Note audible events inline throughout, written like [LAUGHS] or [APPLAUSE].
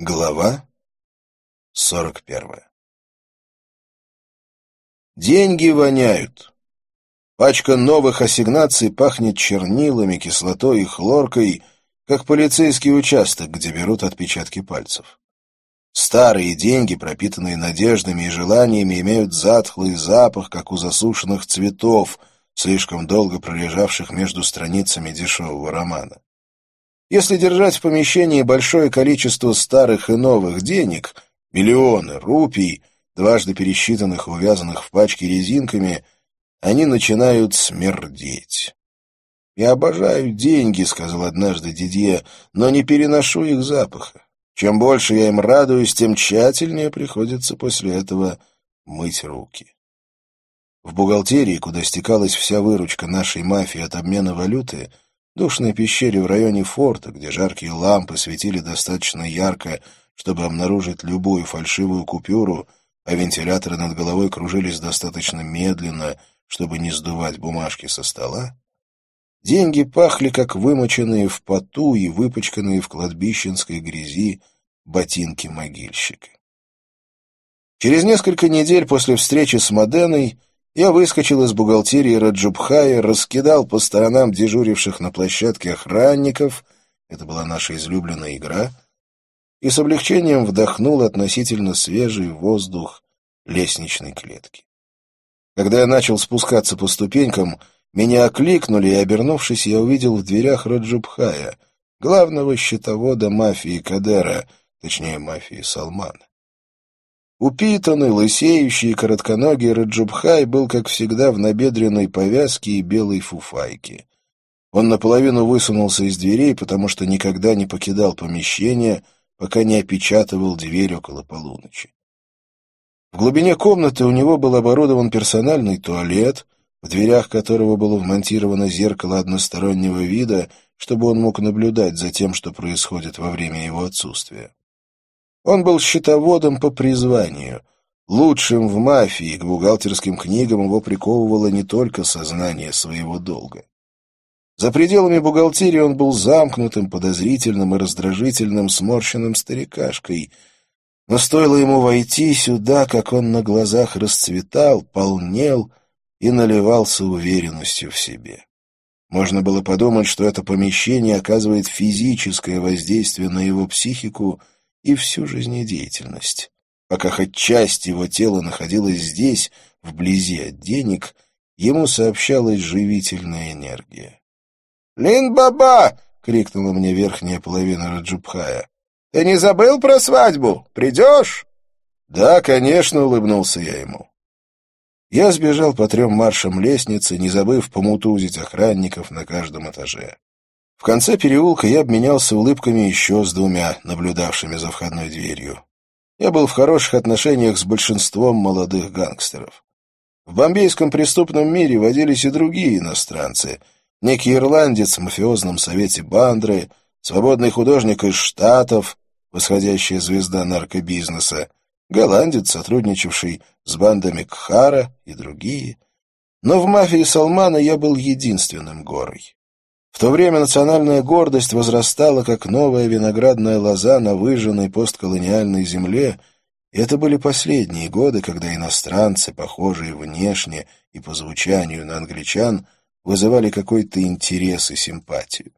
Глава 41 Деньги воняют. Пачка новых ассигнаций пахнет чернилами, кислотой и хлоркой, как полицейский участок, где берут отпечатки пальцев. Старые деньги, пропитанные надеждами и желаниями, имеют затхлый запах, как у засушенных цветов, слишком долго пролежавших между страницами дешевого романа. Если держать в помещении большое количество старых и новых денег, миллионы рупий, дважды пересчитанных и увязанных в пачке резинками, они начинают смердеть. «Я обожаю деньги», — сказал однажды Дидье, — «но не переношу их запаха. Чем больше я им радуюсь, тем тщательнее приходится после этого мыть руки». В бухгалтерии, куда стекалась вся выручка нашей мафии от обмена валюты, — душной пещере в районе форта, где жаркие лампы светили достаточно ярко, чтобы обнаружить любую фальшивую купюру, а вентиляторы над головой кружились достаточно медленно, чтобы не сдувать бумажки со стола, деньги пахли, как вымоченные в поту и выпачканные в кладбищенской грязи ботинки могильщика. Через несколько недель после встречи с Моденой я выскочил из бухгалтерии Раджубхая, раскидал по сторонам дежуривших на площадке охранников, это была наша излюбленная игра, и с облегчением вдохнул относительно свежий воздух лестничной клетки. Когда я начал спускаться по ступенькам, меня окликнули, и, обернувшись, я увидел в дверях Раджубхая, главного счетовода мафии Кадера, точнее, мафии Салмана. Упитанный, лысеющий и коротконогий Раджубхай был, как всегда, в набедренной повязке и белой фуфайке. Он наполовину высунулся из дверей, потому что никогда не покидал помещение, пока не опечатывал дверь около полуночи. В глубине комнаты у него был оборудован персональный туалет, в дверях которого было вмонтировано зеркало одностороннего вида, чтобы он мог наблюдать за тем, что происходит во время его отсутствия. Он был счетоводом по призванию, лучшим в мафии, к бухгалтерским книгам его приковывало не только сознание своего долга. За пределами бухгалтерии он был замкнутым, подозрительным и раздражительным сморщенным старикашкой. Но стоило ему войти сюда, как он на глазах расцветал, полнел и наливался уверенностью в себе. Можно было подумать, что это помещение оказывает физическое воздействие на его психику — и всю жизнедеятельность. Пока хоть часть его тела находилась здесь, вблизи от денег, ему сообщалась живительная энергия. «Лин-баба!» — крикнула мне верхняя половина Раджубхая. «Ты не забыл про свадьбу? Придешь?» «Да, конечно», — улыбнулся я ему. Я сбежал по трем маршам лестницы, не забыв помутузить охранников на каждом этаже. В конце переулка я обменялся улыбками еще с двумя, наблюдавшими за входной дверью. Я был в хороших отношениях с большинством молодых гангстеров. В бомбейском преступном мире водились и другие иностранцы. Некий ирландец в мафиозном совете Бандры, свободный художник из Штатов, восходящая звезда наркобизнеса, голландец, сотрудничавший с бандами Кхара и другие. Но в мафии Салмана я был единственным горой. В то время национальная гордость возрастала, как новая виноградная лоза на выжженной постколониальной земле, и это были последние годы, когда иностранцы, похожие внешне и по звучанию на англичан, вызывали какой-то интерес и симпатию.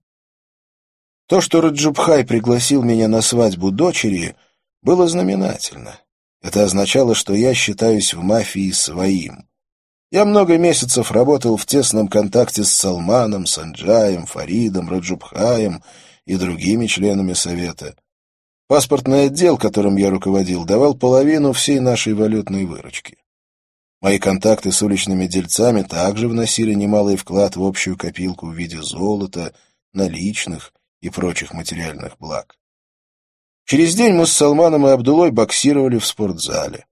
То, что Раджубхай пригласил меня на свадьбу дочери, было знаменательно. Это означало, что я считаюсь в мафии своим. Я много месяцев работал в тесном контакте с Салманом, Санджаем, Фаридом, Раджубхаем и другими членами Совета. Паспортный отдел, которым я руководил, давал половину всей нашей валютной выручки. Мои контакты с уличными дельцами также вносили немалый вклад в общую копилку в виде золота, наличных и прочих материальных благ. Через день мы с Салманом и Абдулой боксировали в спортзале.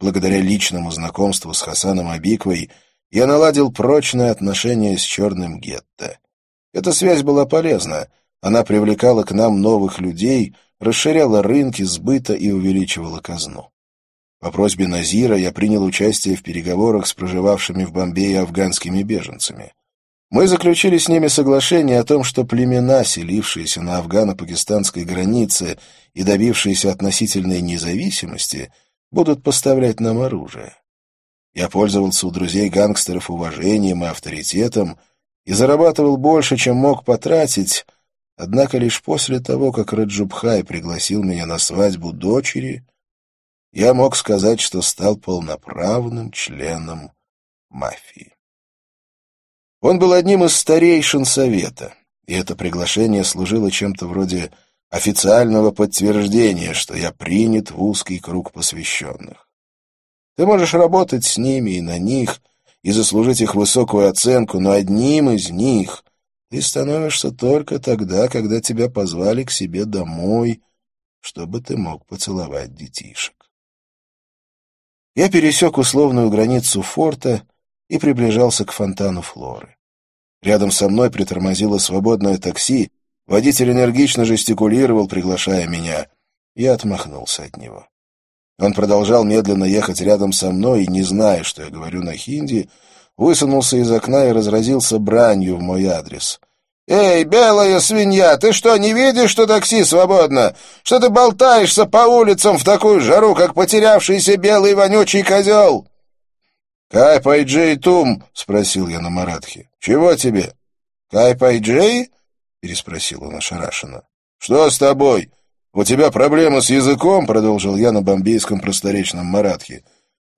Благодаря личному знакомству с Хасаном Абиквой я наладил прочные отношения с черным гетто. Эта связь была полезна. Она привлекала к нам новых людей, расширяла рынки сбыта и увеличивала казну. По просьбе Назира я принял участие в переговорах с проживавшими в Бомбее афганскими беженцами. Мы заключили с ними соглашение о том, что племена, селившиеся на афгано-пакистанской границе и добившиеся относительной независимости, будут поставлять нам оружие. Я пользовался у друзей гангстеров уважением и авторитетом и зарабатывал больше, чем мог потратить, однако лишь после того, как Раджубхай пригласил меня на свадьбу дочери, я мог сказать, что стал полноправным членом мафии. Он был одним из старейшин Совета, и это приглашение служило чем-то вроде официального подтверждения, что я принят в узкий круг посвященных. Ты можешь работать с ними и на них, и заслужить их высокую оценку, но одним из них ты становишься только тогда, когда тебя позвали к себе домой, чтобы ты мог поцеловать детишек. Я пересек условную границу форта и приближался к фонтану Флоры. Рядом со мной притормозило свободное такси, водитель энергично жестикулировал, приглашая меня. Я отмахнулся от него. Он продолжал медленно ехать рядом со мной, и, не зная, что я говорю на хинди, высунулся из окна и разразился бранью в мой адрес. «Эй, белая свинья, ты что, не видишь, что такси свободно? Что ты болтаешься по улицам в такую жару, как потерявшийся белый вонючий козел?» «Кай Пайджей Тум?» — спросил я на маратхе. «Чего тебе?» «Кай Пайджей?» — переспросил он ошарашенно. «Что с тобой? У тебя проблемы с языком?» — продолжил я на бомбейском просторечном маратхе.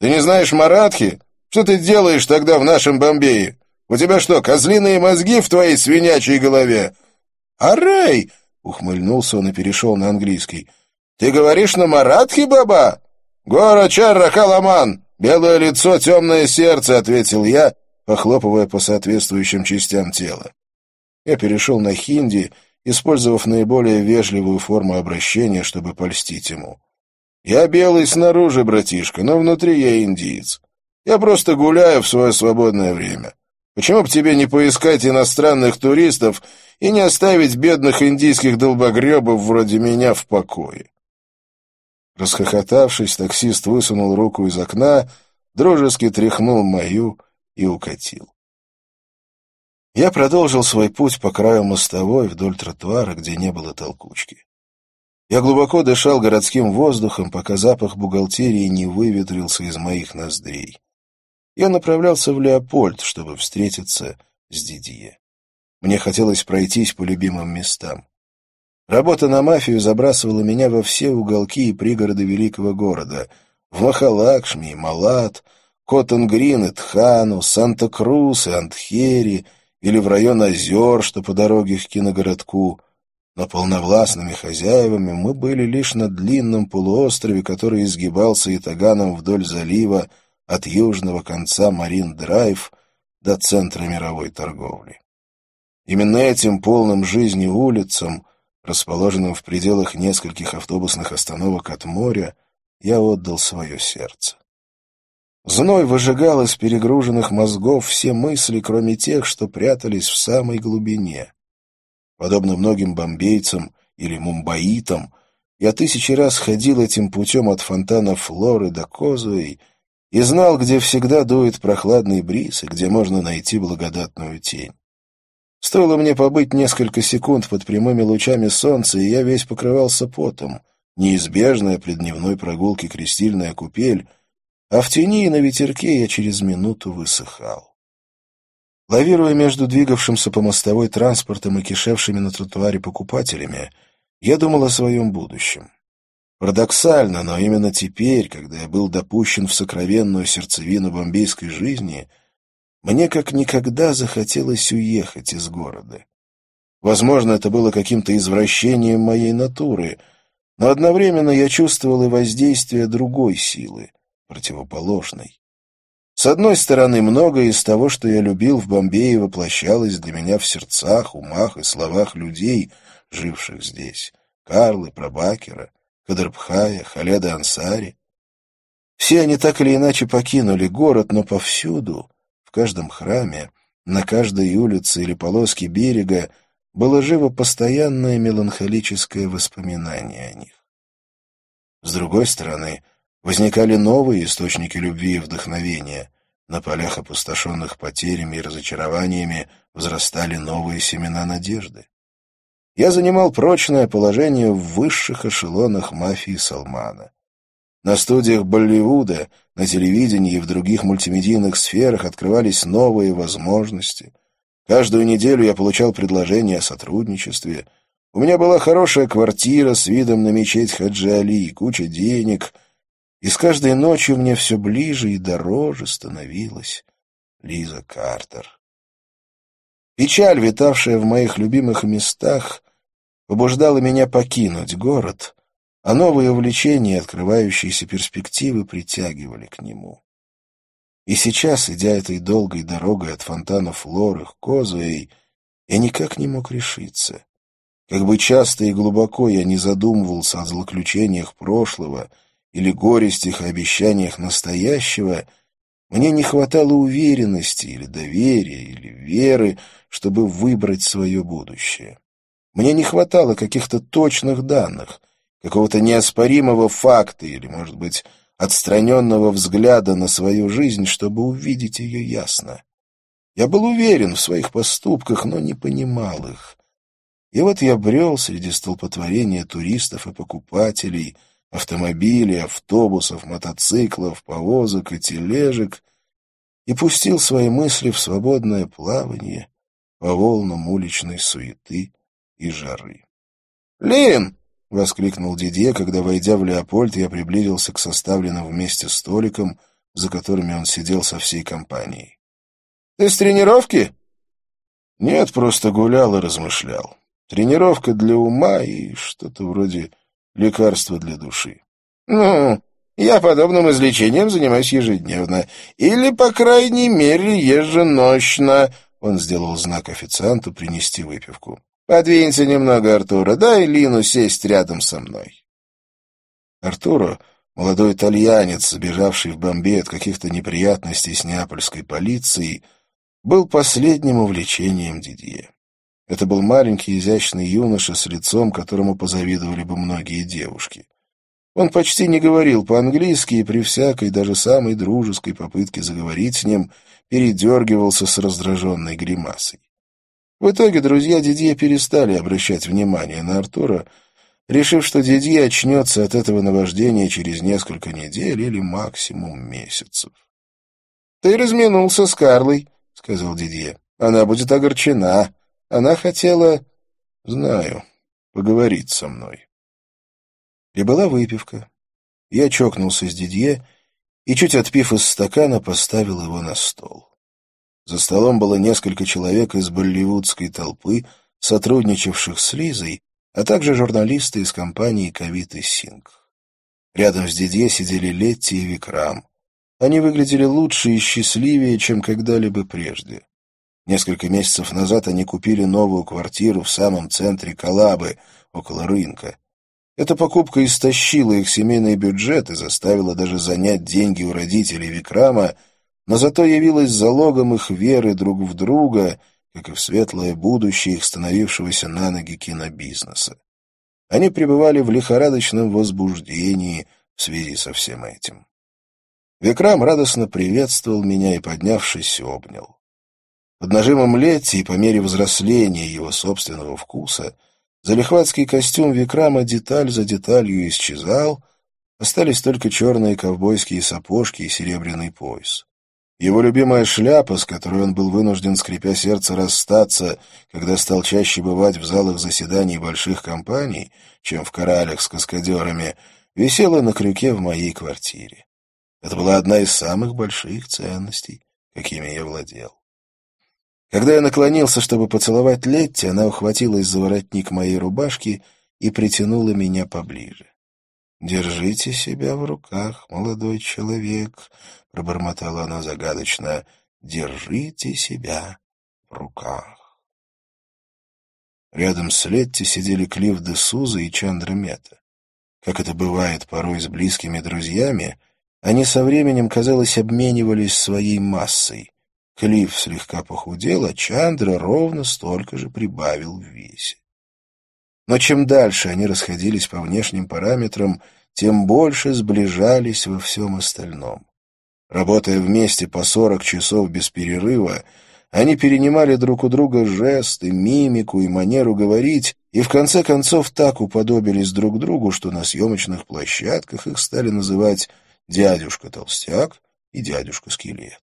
«Ты не знаешь маратхи? Что ты делаешь тогда в нашем Бомбее? У тебя что, козлиные мозги в твоей свинячьей голове?» «Арей!» — ухмыльнулся он и перешел на английский. «Ты говоришь на маратхе, баба?» «Гора Чарра Каламан!» «Белое лицо, темное сердце», — ответил я, похлопывая по соответствующим частям тела. Я перешел на хинди, использовав наиболее вежливую форму обращения, чтобы польстить ему. «Я белый снаружи, братишка, но внутри я индиец. Я просто гуляю в свое свободное время. Почему бы тебе не поискать иностранных туристов и не оставить бедных индийских долбогребов вроде меня в покое?» Расхохотавшись, таксист высунул руку из окна, дружески тряхнул мою и укатил. Я продолжил свой путь по краю мостовой вдоль тротуара, где не было толкучки. Я глубоко дышал городским воздухом, пока запах бухгалтерии не выветрился из моих ноздрей. Я направлялся в Леопольд, чтобы встретиться с Дидье. Мне хотелось пройтись по любимым местам. Работа на мафию забрасывала меня во все уголки и пригороды великого города. В Махалакшми, Малат, Коттон-Грин и Тхану, Санта-Крус и Антхери, или в район озер, что по дороге к киногородку. Но полновластными хозяевами мы были лишь на длинном полуострове, который изгибался итаганом вдоль залива от южного конца Марин-Драйв до центра мировой торговли. Именно этим полным жизни улицам расположенным в пределах нескольких автобусных остановок от моря, я отдал свое сердце. Зной выжигал из перегруженных мозгов все мысли, кроме тех, что прятались в самой глубине. Подобно многим бомбейцам или мумбаитам, я тысячи раз ходил этим путем от фонтана Флоры до Козуэй и знал, где всегда дует прохладный бриз и где можно найти благодатную тень. Стоило мне побыть несколько секунд под прямыми лучами солнца, и я весь покрывался потом. Неизбежная при дневной прогулке крестильная купель, а в тени и на ветерке я через минуту высыхал. Лавируя между двигавшимся по мостовой транспортом и кишевшими на тротуаре покупателями, я думал о своем будущем. Парадоксально, но именно теперь, когда я был допущен в сокровенную сердцевину бомбейской жизни — мне как никогда захотелось уехать из города. Возможно, это было каким-то извращением моей натуры, но одновременно я чувствовал и воздействие другой силы, противоположной. С одной стороны, многое из того, что я любил в Бомбее, воплощалось для меня в сердцах, умах и словах людей, живших здесь. Карлы, Прабакера, Кадрбхая, Халеда Ансари. Все они так или иначе покинули город, но повсюду в каждом храме, на каждой улице или полоске берега было живо постоянное меланхолическое воспоминание о них. С другой стороны, возникали новые источники любви и вдохновения. На полях, опустошенных потерями и разочарованиями, взрастали новые семена надежды. Я занимал прочное положение в высших эшелонах мафии Салмана. На студиях Болливуда, на телевидении и в других мультимедийных сферах открывались новые возможности. Каждую неделю я получал предложения о сотрудничестве. У меня была хорошая квартира с видом на мечеть Хаджи Али, куча денег. И с каждой ночью мне все ближе и дороже становилась Лиза Картер. Печаль, витавшая в моих любимых местах, побуждала меня покинуть город — а новые увлечения и открывающиеся перспективы притягивали к нему. И сейчас, идя этой долгой дорогой от фонтана Флоры к Козуэй, я никак не мог решиться. Как бы часто и глубоко я не задумывался о злоключениях прошлого или горестях и обещаниях настоящего, мне не хватало уверенности или доверия или веры, чтобы выбрать свое будущее. Мне не хватало каких-то точных данных — какого-то неоспоримого факта или, может быть, отстраненного взгляда на свою жизнь, чтобы увидеть ее ясно. Я был уверен в своих поступках, но не понимал их. И вот я брел среди столпотворения туристов и покупателей, автомобилей, автобусов, мотоциклов, повозок и тележек и пустил свои мысли в свободное плавание по волнам уличной суеты и жары. «Лин!» — воскликнул Дидье, когда, войдя в Леопольд, я приблизился к составленным вместе столикам, за которыми он сидел со всей компанией. — Ты с тренировки? — Нет, просто гулял и размышлял. Тренировка для ума и что-то вроде лекарства для души. — Ну, я подобным излечением занимаюсь ежедневно. Или, по крайней мере, еженочно. Он сделал знак официанту принести выпивку. Подвинься немного, Артура, дай Лину сесть рядом со мной. Артуро, молодой итальянец, сбежавший в Бомбей от каких-то неприятностей с неапольской полицией, был последним увлечением Дидье. Это был маленький изящный юноша с лицом, которому позавидовали бы многие девушки. Он почти не говорил по-английски и при всякой, даже самой дружеской попытке заговорить с ним, передергивался с раздраженной гримасой. В итоге друзья Дидье перестали обращать внимание на Артура, решив, что Дидье очнется от этого наваждения через несколько недель или максимум месяцев. — Ты разминулся с Карлой, — сказал Дидье. — Она будет огорчена. Она хотела... — Знаю. Поговорить со мной. И была выпивка. Я чокнулся с Дидье и, чуть отпив из стакана, поставил его на стол. За столом было несколько человек из болливудской толпы, сотрудничавших с Лизой, а также журналисты из компании «Ковид» и «Синг». Рядом с Дидье сидели Летти и Викрам. Они выглядели лучше и счастливее, чем когда-либо прежде. Несколько месяцев назад они купили новую квартиру в самом центре Калабы, около рынка. Эта покупка истощила их семейный бюджет и заставила даже занять деньги у родителей Викрама — но зато явилась залогом их веры друг в друга, как и в светлое будущее их становившегося на ноги кинобизнеса. Они пребывали в лихорадочном возбуждении в связи со всем этим. Викрам радостно приветствовал меня и, поднявшись, обнял. Под нажимом лети и по мере взросления его собственного вкуса залихватский костюм Викрама деталь за деталью исчезал, остались только черные ковбойские сапожки и серебряный пояс. Его любимая шляпа, с которой он был вынужден, скрипя сердце, расстаться, когда стал чаще бывать в залах заседаний больших компаний, чем в коралях с каскадерами, висела на крюке в моей квартире. Это была одна из самых больших ценностей, какими я владел. Когда я наклонился, чтобы поцеловать Летти, она ухватилась за воротник моей рубашки и притянула меня поближе. «Держите себя в руках, молодой человек», — пробормотала она загадочно. «Держите себя в руках». Рядом с Летти сидели Клифф де Суза и Чандра Мета. Как это бывает порой с близкими друзьями, они со временем, казалось, обменивались своей массой. Клифф слегка похудел, а Чандра ровно столько же прибавил в весе. Но чем дальше они расходились по внешним параметрам, тем больше сближались во всем остальном. Работая вместе по сорок часов без перерыва, они перенимали друг у друга жесты, мимику и манеру говорить, и в конце концов так уподобились друг другу, что на съемочных площадках их стали называть «дядюшка Толстяк» и «дядюшка Скелет».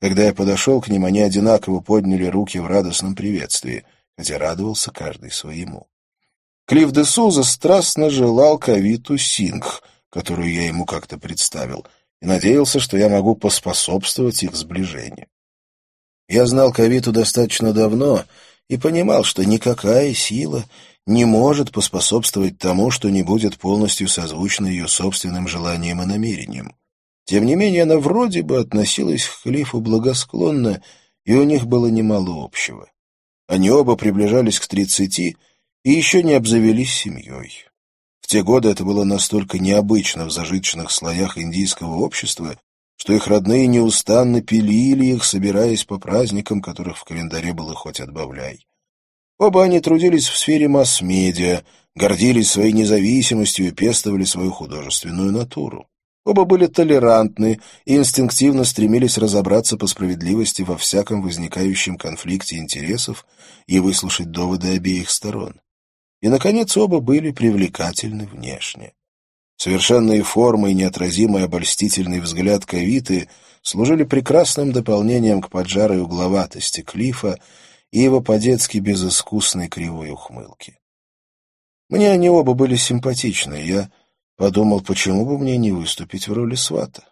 Когда я подошел к ним, они одинаково подняли руки в радостном приветствии, хотя радовался каждый своему. Клифф де Суза страстно желал Кавиту Сингх, которую я ему как-то представил, и надеялся, что я могу поспособствовать их сближению. Я знал Кавиту достаточно давно и понимал, что никакая сила не может поспособствовать тому, что не будет полностью созвучно ее собственным желаниям и намерениям. Тем не менее, она вроде бы относилась к Клифу благосклонно, и у них было немало общего. Они оба приближались к тридцати и еще не обзавелись семьей. В те годы это было настолько необычно в зажиточных слоях индийского общества, что их родные неустанно пилили их, собираясь по праздникам, которых в календаре было хоть отбавляй. Оба они трудились в сфере масс-медиа, гордились своей независимостью и пестовали свою художественную натуру. Оба были толерантны и инстинктивно стремились разобраться по справедливости во всяком возникающем конфликте интересов и выслушать доводы обеих сторон. И, наконец, оба были привлекательны внешне. Совершенные формы и неотразимый обольстительный взгляд Кавиты служили прекрасным дополнением к поджарой угловатости Клифа и его по-детски безыскусной кривой ухмылки. Мне они оба были симпатичны, я подумал, почему бы мне не выступить в роли свата.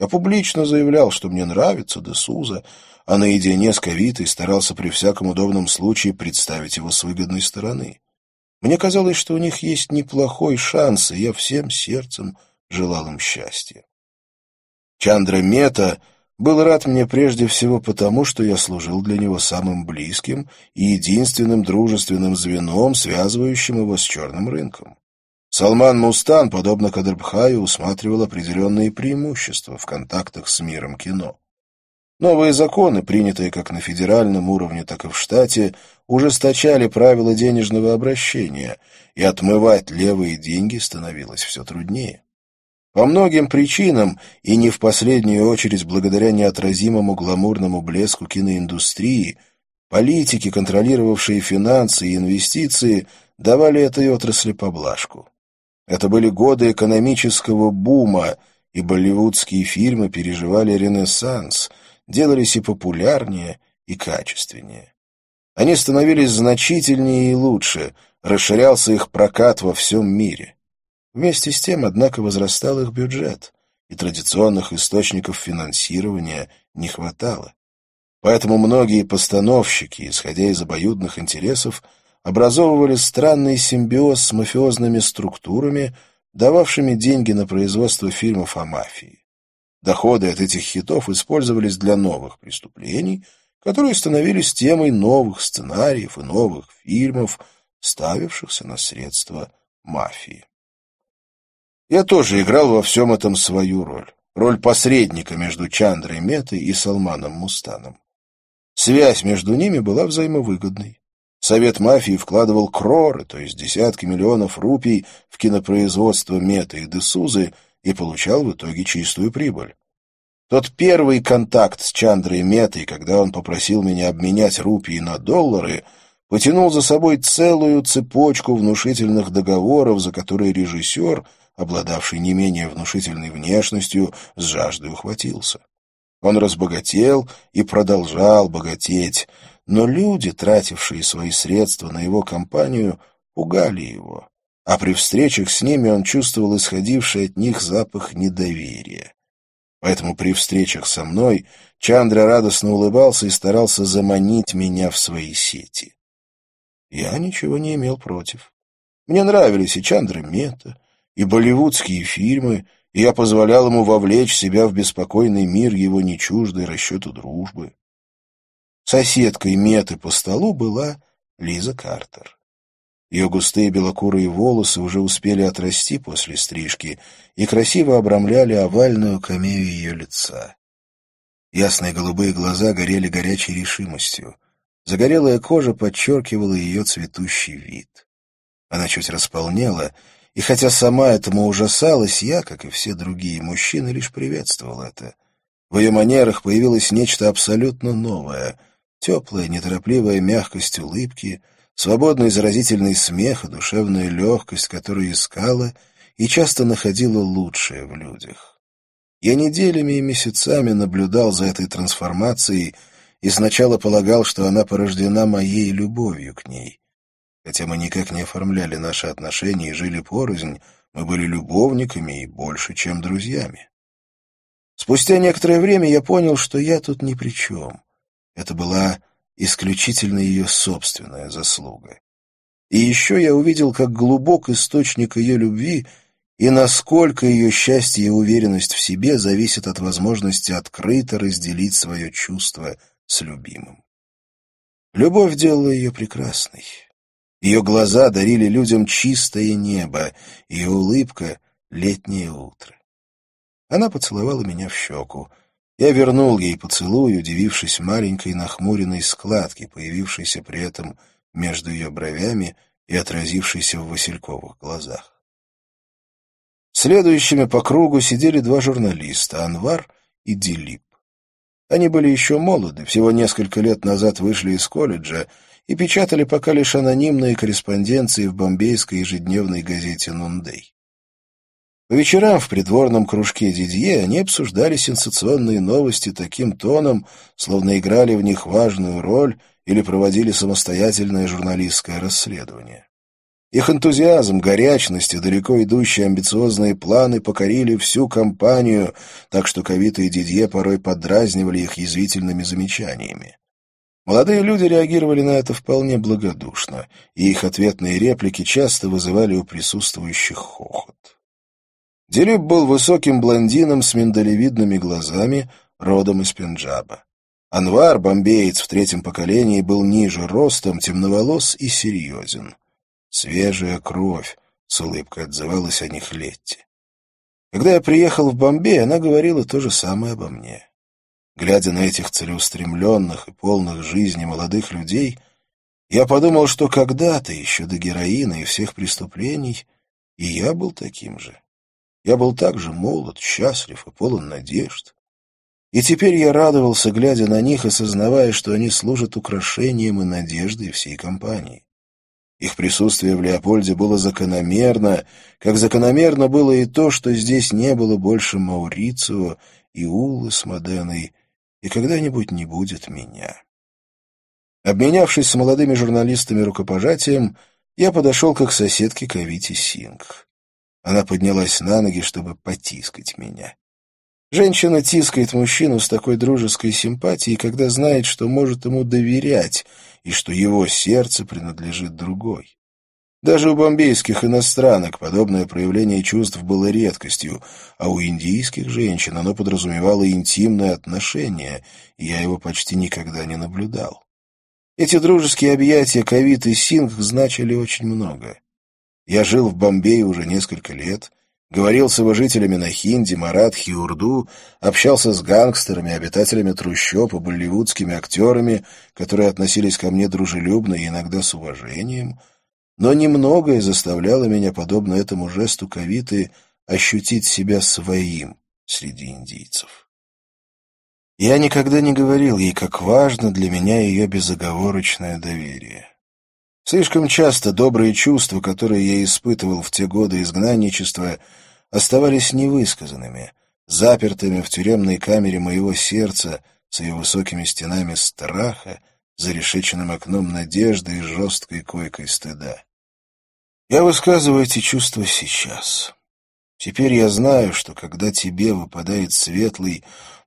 Я публично заявлял, что мне нравится Десуза, а наедине с Кавитой старался при всяком удобном случае представить его с выгодной стороны. Мне казалось, что у них есть неплохой шанс, и я всем сердцем желал им счастья. Чандра Мета был рад мне прежде всего потому, что я служил для него самым близким и единственным дружественным звеном, связывающим его с черным рынком. Салман Мустан, подобно Кадрбхаю, усматривал определенные преимущества в контактах с миром кино. Новые законы, принятые как на федеральном уровне, так и в штате, ужесточали правила денежного обращения, и отмывать левые деньги становилось все труднее. По многим причинам, и не в последнюю очередь благодаря неотразимому гламурному блеску киноиндустрии, политики, контролировавшие финансы и инвестиции, давали этой отрасли поблажку. Это были годы экономического бума, и болливудские фильмы переживали ренессанс — делались и популярнее, и качественнее. Они становились значительнее и лучше, расширялся их прокат во всем мире. Вместе с тем, однако, возрастал их бюджет, и традиционных источников финансирования не хватало. Поэтому многие постановщики, исходя из обоюдных интересов, образовывали странный симбиоз с мафиозными структурами, дававшими деньги на производство фильмов о мафии. Доходы от этих хитов использовались для новых преступлений, которые становились темой новых сценариев и новых фильмов, ставившихся на средства мафии. Я тоже играл во всем этом свою роль. Роль посредника между Чандрой Метой и Салманом Мустаном. Связь между ними была взаимовыгодной. Совет мафии вкладывал кроры, то есть десятки миллионов рупий, в кинопроизводство Меты и Десузы, и получал в итоге чистую прибыль. Тот первый контакт с Чандрой Метой, когда он попросил меня обменять рупии на доллары, потянул за собой целую цепочку внушительных договоров, за которые режиссер, обладавший не менее внушительной внешностью, с жаждой ухватился. Он разбогател и продолжал богатеть, но люди, тратившие свои средства на его компанию, пугали его а при встречах с ними он чувствовал исходивший от них запах недоверия. Поэтому при встречах со мной Чандра радостно улыбался и старался заманить меня в свои сети. Я ничего не имел против. Мне нравились и Чандра Мета, и болливудские фильмы, и я позволял ему вовлечь себя в беспокойный мир его нечуждой расчету дружбы. Соседкой Меты по столу была Лиза Картер. Ее густые белокурые волосы уже успели отрасти после стрижки и красиво обрамляли овальную камею ее лица. Ясные голубые глаза горели горячей решимостью. Загорелая кожа подчеркивала ее цветущий вид. Она чуть располнела, И хотя сама этому ужасалась, я, как и все другие мужчины, лишь приветствовал это. В ее манерах появилось нечто абсолютно новое. Теплая, неторопливая мягкость улыбки, свободный заразительный смех и душевная легкость, которую искала и часто находила лучшее в людях. Я неделями и месяцами наблюдал за этой трансформацией и сначала полагал, что она порождена моей любовью к ней. Хотя мы никак не оформляли наши отношения и жили порознь, мы были любовниками и больше, чем друзьями. Спустя некоторое время я понял, что я тут ни при чем. Это была исключительно ее собственная заслуга. И еще я увидел, как глубок источник ее любви и насколько ее счастье и уверенность в себе зависят от возможности открыто разделить свое чувство с любимым. Любовь делала ее прекрасной. Ее глаза дарили людям чистое небо, ее улыбка — летнее утро. Она поцеловала меня в щеку. Я вернул ей поцелуй, удивившись маленькой нахмуренной складке, появившейся при этом между ее бровями и отразившейся в васильковых глазах. Следующими по кругу сидели два журналиста — Анвар и Дилип. Они были еще молоды, всего несколько лет назад вышли из колледжа и печатали пока лишь анонимные корреспонденции в бомбейской ежедневной газете «Нундей». По вечерам в придворном кружке Дидье они обсуждали сенсационные новости таким тоном, словно играли в них важную роль или проводили самостоятельное журналистское расследование. Их энтузиазм, горячность и далеко идущие амбициозные планы покорили всю компанию, так что Кавита и Дидье порой подразнивали их язвительными замечаниями. Молодые люди реагировали на это вполне благодушно, и их ответные реплики часто вызывали у присутствующих хохот. Дилип был высоким блондином с миндалевидными глазами, родом из Пенджаба. Анвар, бомбеец в третьем поколении, был ниже ростом, темноволос и серьезен. «Свежая кровь», — с улыбкой отзывалась о них Летти. Когда я приехал в Бомбей, она говорила то же самое обо мне. Глядя на этих целеустремленных и полных жизни молодых людей, я подумал, что когда-то, еще до героина и всех преступлений, и я был таким же. Я был также молод, счастлив и полон надежд. И теперь я радовался, глядя на них и сознавая, что они служат украшением и надеждой всей компании. Их присутствие в Леопольде было закономерно, как закономерно было и то, что здесь не было больше Маурицио и Улы с Моденой, и когда-нибудь не будет меня. Обменявшись с молодыми журналистами рукопожатием, я подошел к их соседке Кавите Синг. Она поднялась на ноги, чтобы потискать меня. Женщина тискает мужчину с такой дружеской симпатией, когда знает, что может ему доверять и что его сердце принадлежит другой. Даже у бомбейских иностранок подобное проявление чувств было редкостью, а у индийских женщин оно подразумевало интимное отношение, и я его почти никогда не наблюдал. Эти дружеские объятия Кавит и Сингх значили очень много. Я жил в Бомбее уже несколько лет — Говорил с его жителями на хинди, маратхи и урду, общался с гангстерами, обитателями трущоб и болливудскими актерами, которые относились ко мне дружелюбно и иногда с уважением. Но немногое заставляло меня, подобно этому жесту Кавиты, ощутить себя своим среди индийцев. Я никогда не говорил ей, как важно для меня ее безоговорочное доверие. Слишком часто добрые чувства, которые я испытывал в те годы изгнанничества, оставались невысказанными, запертыми в тюремной камере моего сердца с ее высокими стенами страха, зарешеченным окном надежды и жесткой койкой стыда. Я высказываю эти чувства сейчас. Теперь я знаю, что когда тебе выпадает светлый,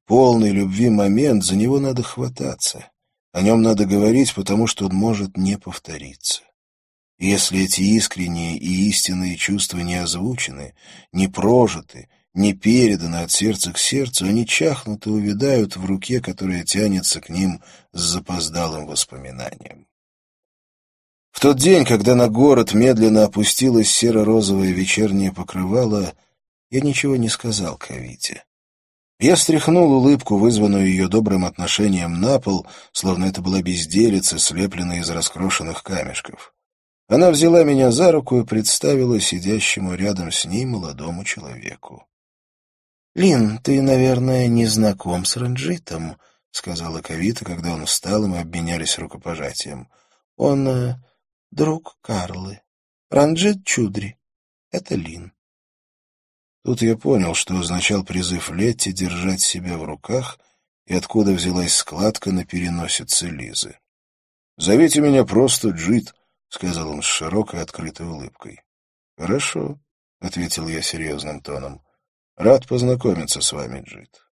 полный любви момент, за него надо хвататься. О нем надо говорить, потому что он может не повториться. Если эти искренние и истинные чувства не озвучены, не прожиты, не переданы от сердца к сердцу, они чахнут и увядают в руке, которая тянется к ним с запоздалым воспоминанием. В тот день, когда на город медленно опустилось серо-розовое вечернее покрывало, я ничего не сказал Кавите. Я стряхнул улыбку, вызванную ее добрым отношением на пол, словно это была безделица, слепленная из раскрошенных камешков. Она взяла меня за руку и представила сидящему рядом с ней молодому человеку. — Лин, ты, наверное, не знаком с Ранджитом, — сказала Кавита, когда он встал, и мы обменялись рукопожатием. — Он э, друг Карлы. Ранджит Чудри. Это Лин. Тут я понял, что означал призыв Летти держать себя в руках и откуда взялась складка на переносице Лизы. «Зовите меня просто Джит», — сказал он с широкой открытой улыбкой. «Хорошо», — ответил я серьезным тоном. Рад познакомиться с вами, Джит.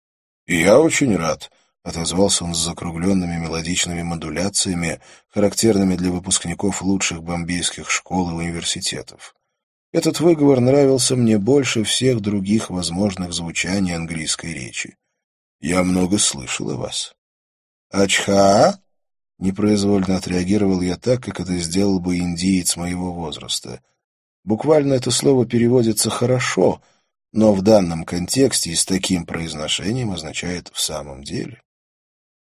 И я очень рад, — отозвался он с закругленными мелодичными модуляциями, характерными для выпускников лучших бомбейских школ и университетов. Этот выговор нравился мне больше всех других возможных звучаний английской речи. Я много слышал о вас. «Ачха?» — непроизвольно отреагировал я так, как это сделал бы индиец моего возраста. Буквально это слово переводится «хорошо», но в данном контексте и с таким произношением означает «в самом деле».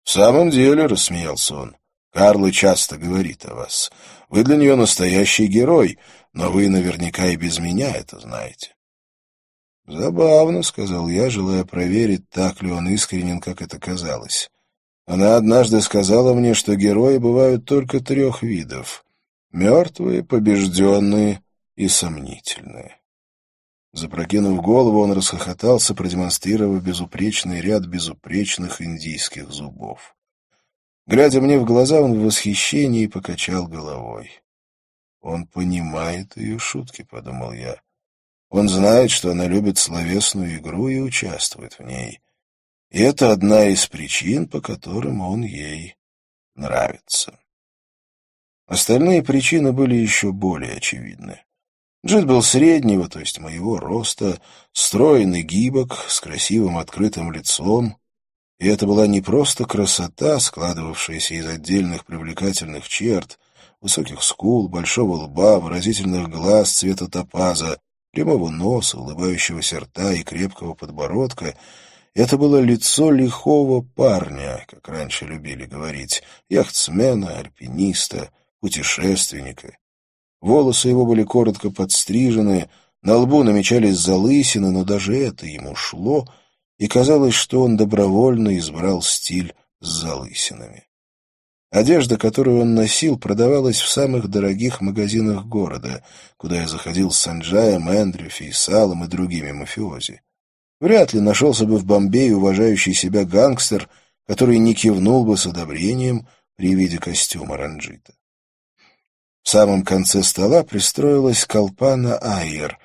«В самом деле», — рассмеялся он, — «Карла часто говорит о вас. Вы для нее настоящий герой, но вы наверняка и без меня это знаете». «Забавно», — сказал я, желая проверить, так ли он искренен, как это казалось. Она однажды сказала мне, что герои бывают только трех видов — мертвые, побежденные и сомнительные. Запрокинув голову, он расхохотался, продемонстрировав безупречный ряд безупречных индийских зубов. Глядя мне в глаза, он в восхищении покачал головой. «Он понимает ее шутки», — подумал я. «Он знает, что она любит словесную игру и участвует в ней. И это одна из причин, по которым он ей нравится». Остальные причины были еще более очевидны. Джид был среднего, то есть моего роста, стройный гибок, с красивым открытым лицом. И это была не просто красота, складывавшаяся из отдельных привлекательных черт, высоких скул, большого лба, выразительных глаз цвета топаза, прямого носа, улыбающегося рта и крепкого подбородка. Это было лицо лихого парня, как раньше любили говорить, яхтсмена, альпиниста, путешественника, Волосы его были коротко подстрижены, на лбу намечались залысины, но даже это ему шло, и казалось, что он добровольно избрал стиль с залысинами. Одежда, которую он носил, продавалась в самых дорогих магазинах города, куда я заходил с Санджаем, Эндрю, Фейсалом и другими мафиози. Вряд ли нашелся бы в Бомбее уважающий себя гангстер, который не кивнул бы с одобрением при виде костюма Ранджита. В самом конце стола пристроилась Калпана Айер,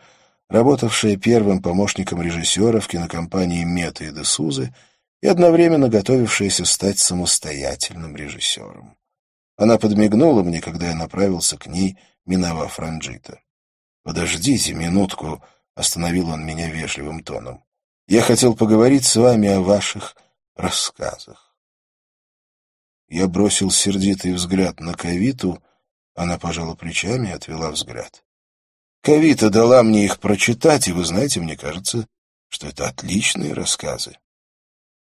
работавшая первым помощником режиссера в кинокомпании «Мета» и «Десузы» и одновременно готовившаяся стать самостоятельным режиссером. Она подмигнула мне, когда я направился к ней, миновав Ранджита. «Подождите минутку», — остановил он меня вежливым тоном. «Я хотел поговорить с вами о ваших рассказах». Я бросил сердитый взгляд на Кавиту — она пожала плечами и отвела взгляд. Кавита дала мне их прочитать, и вы знаете, мне кажется, что это отличные рассказы.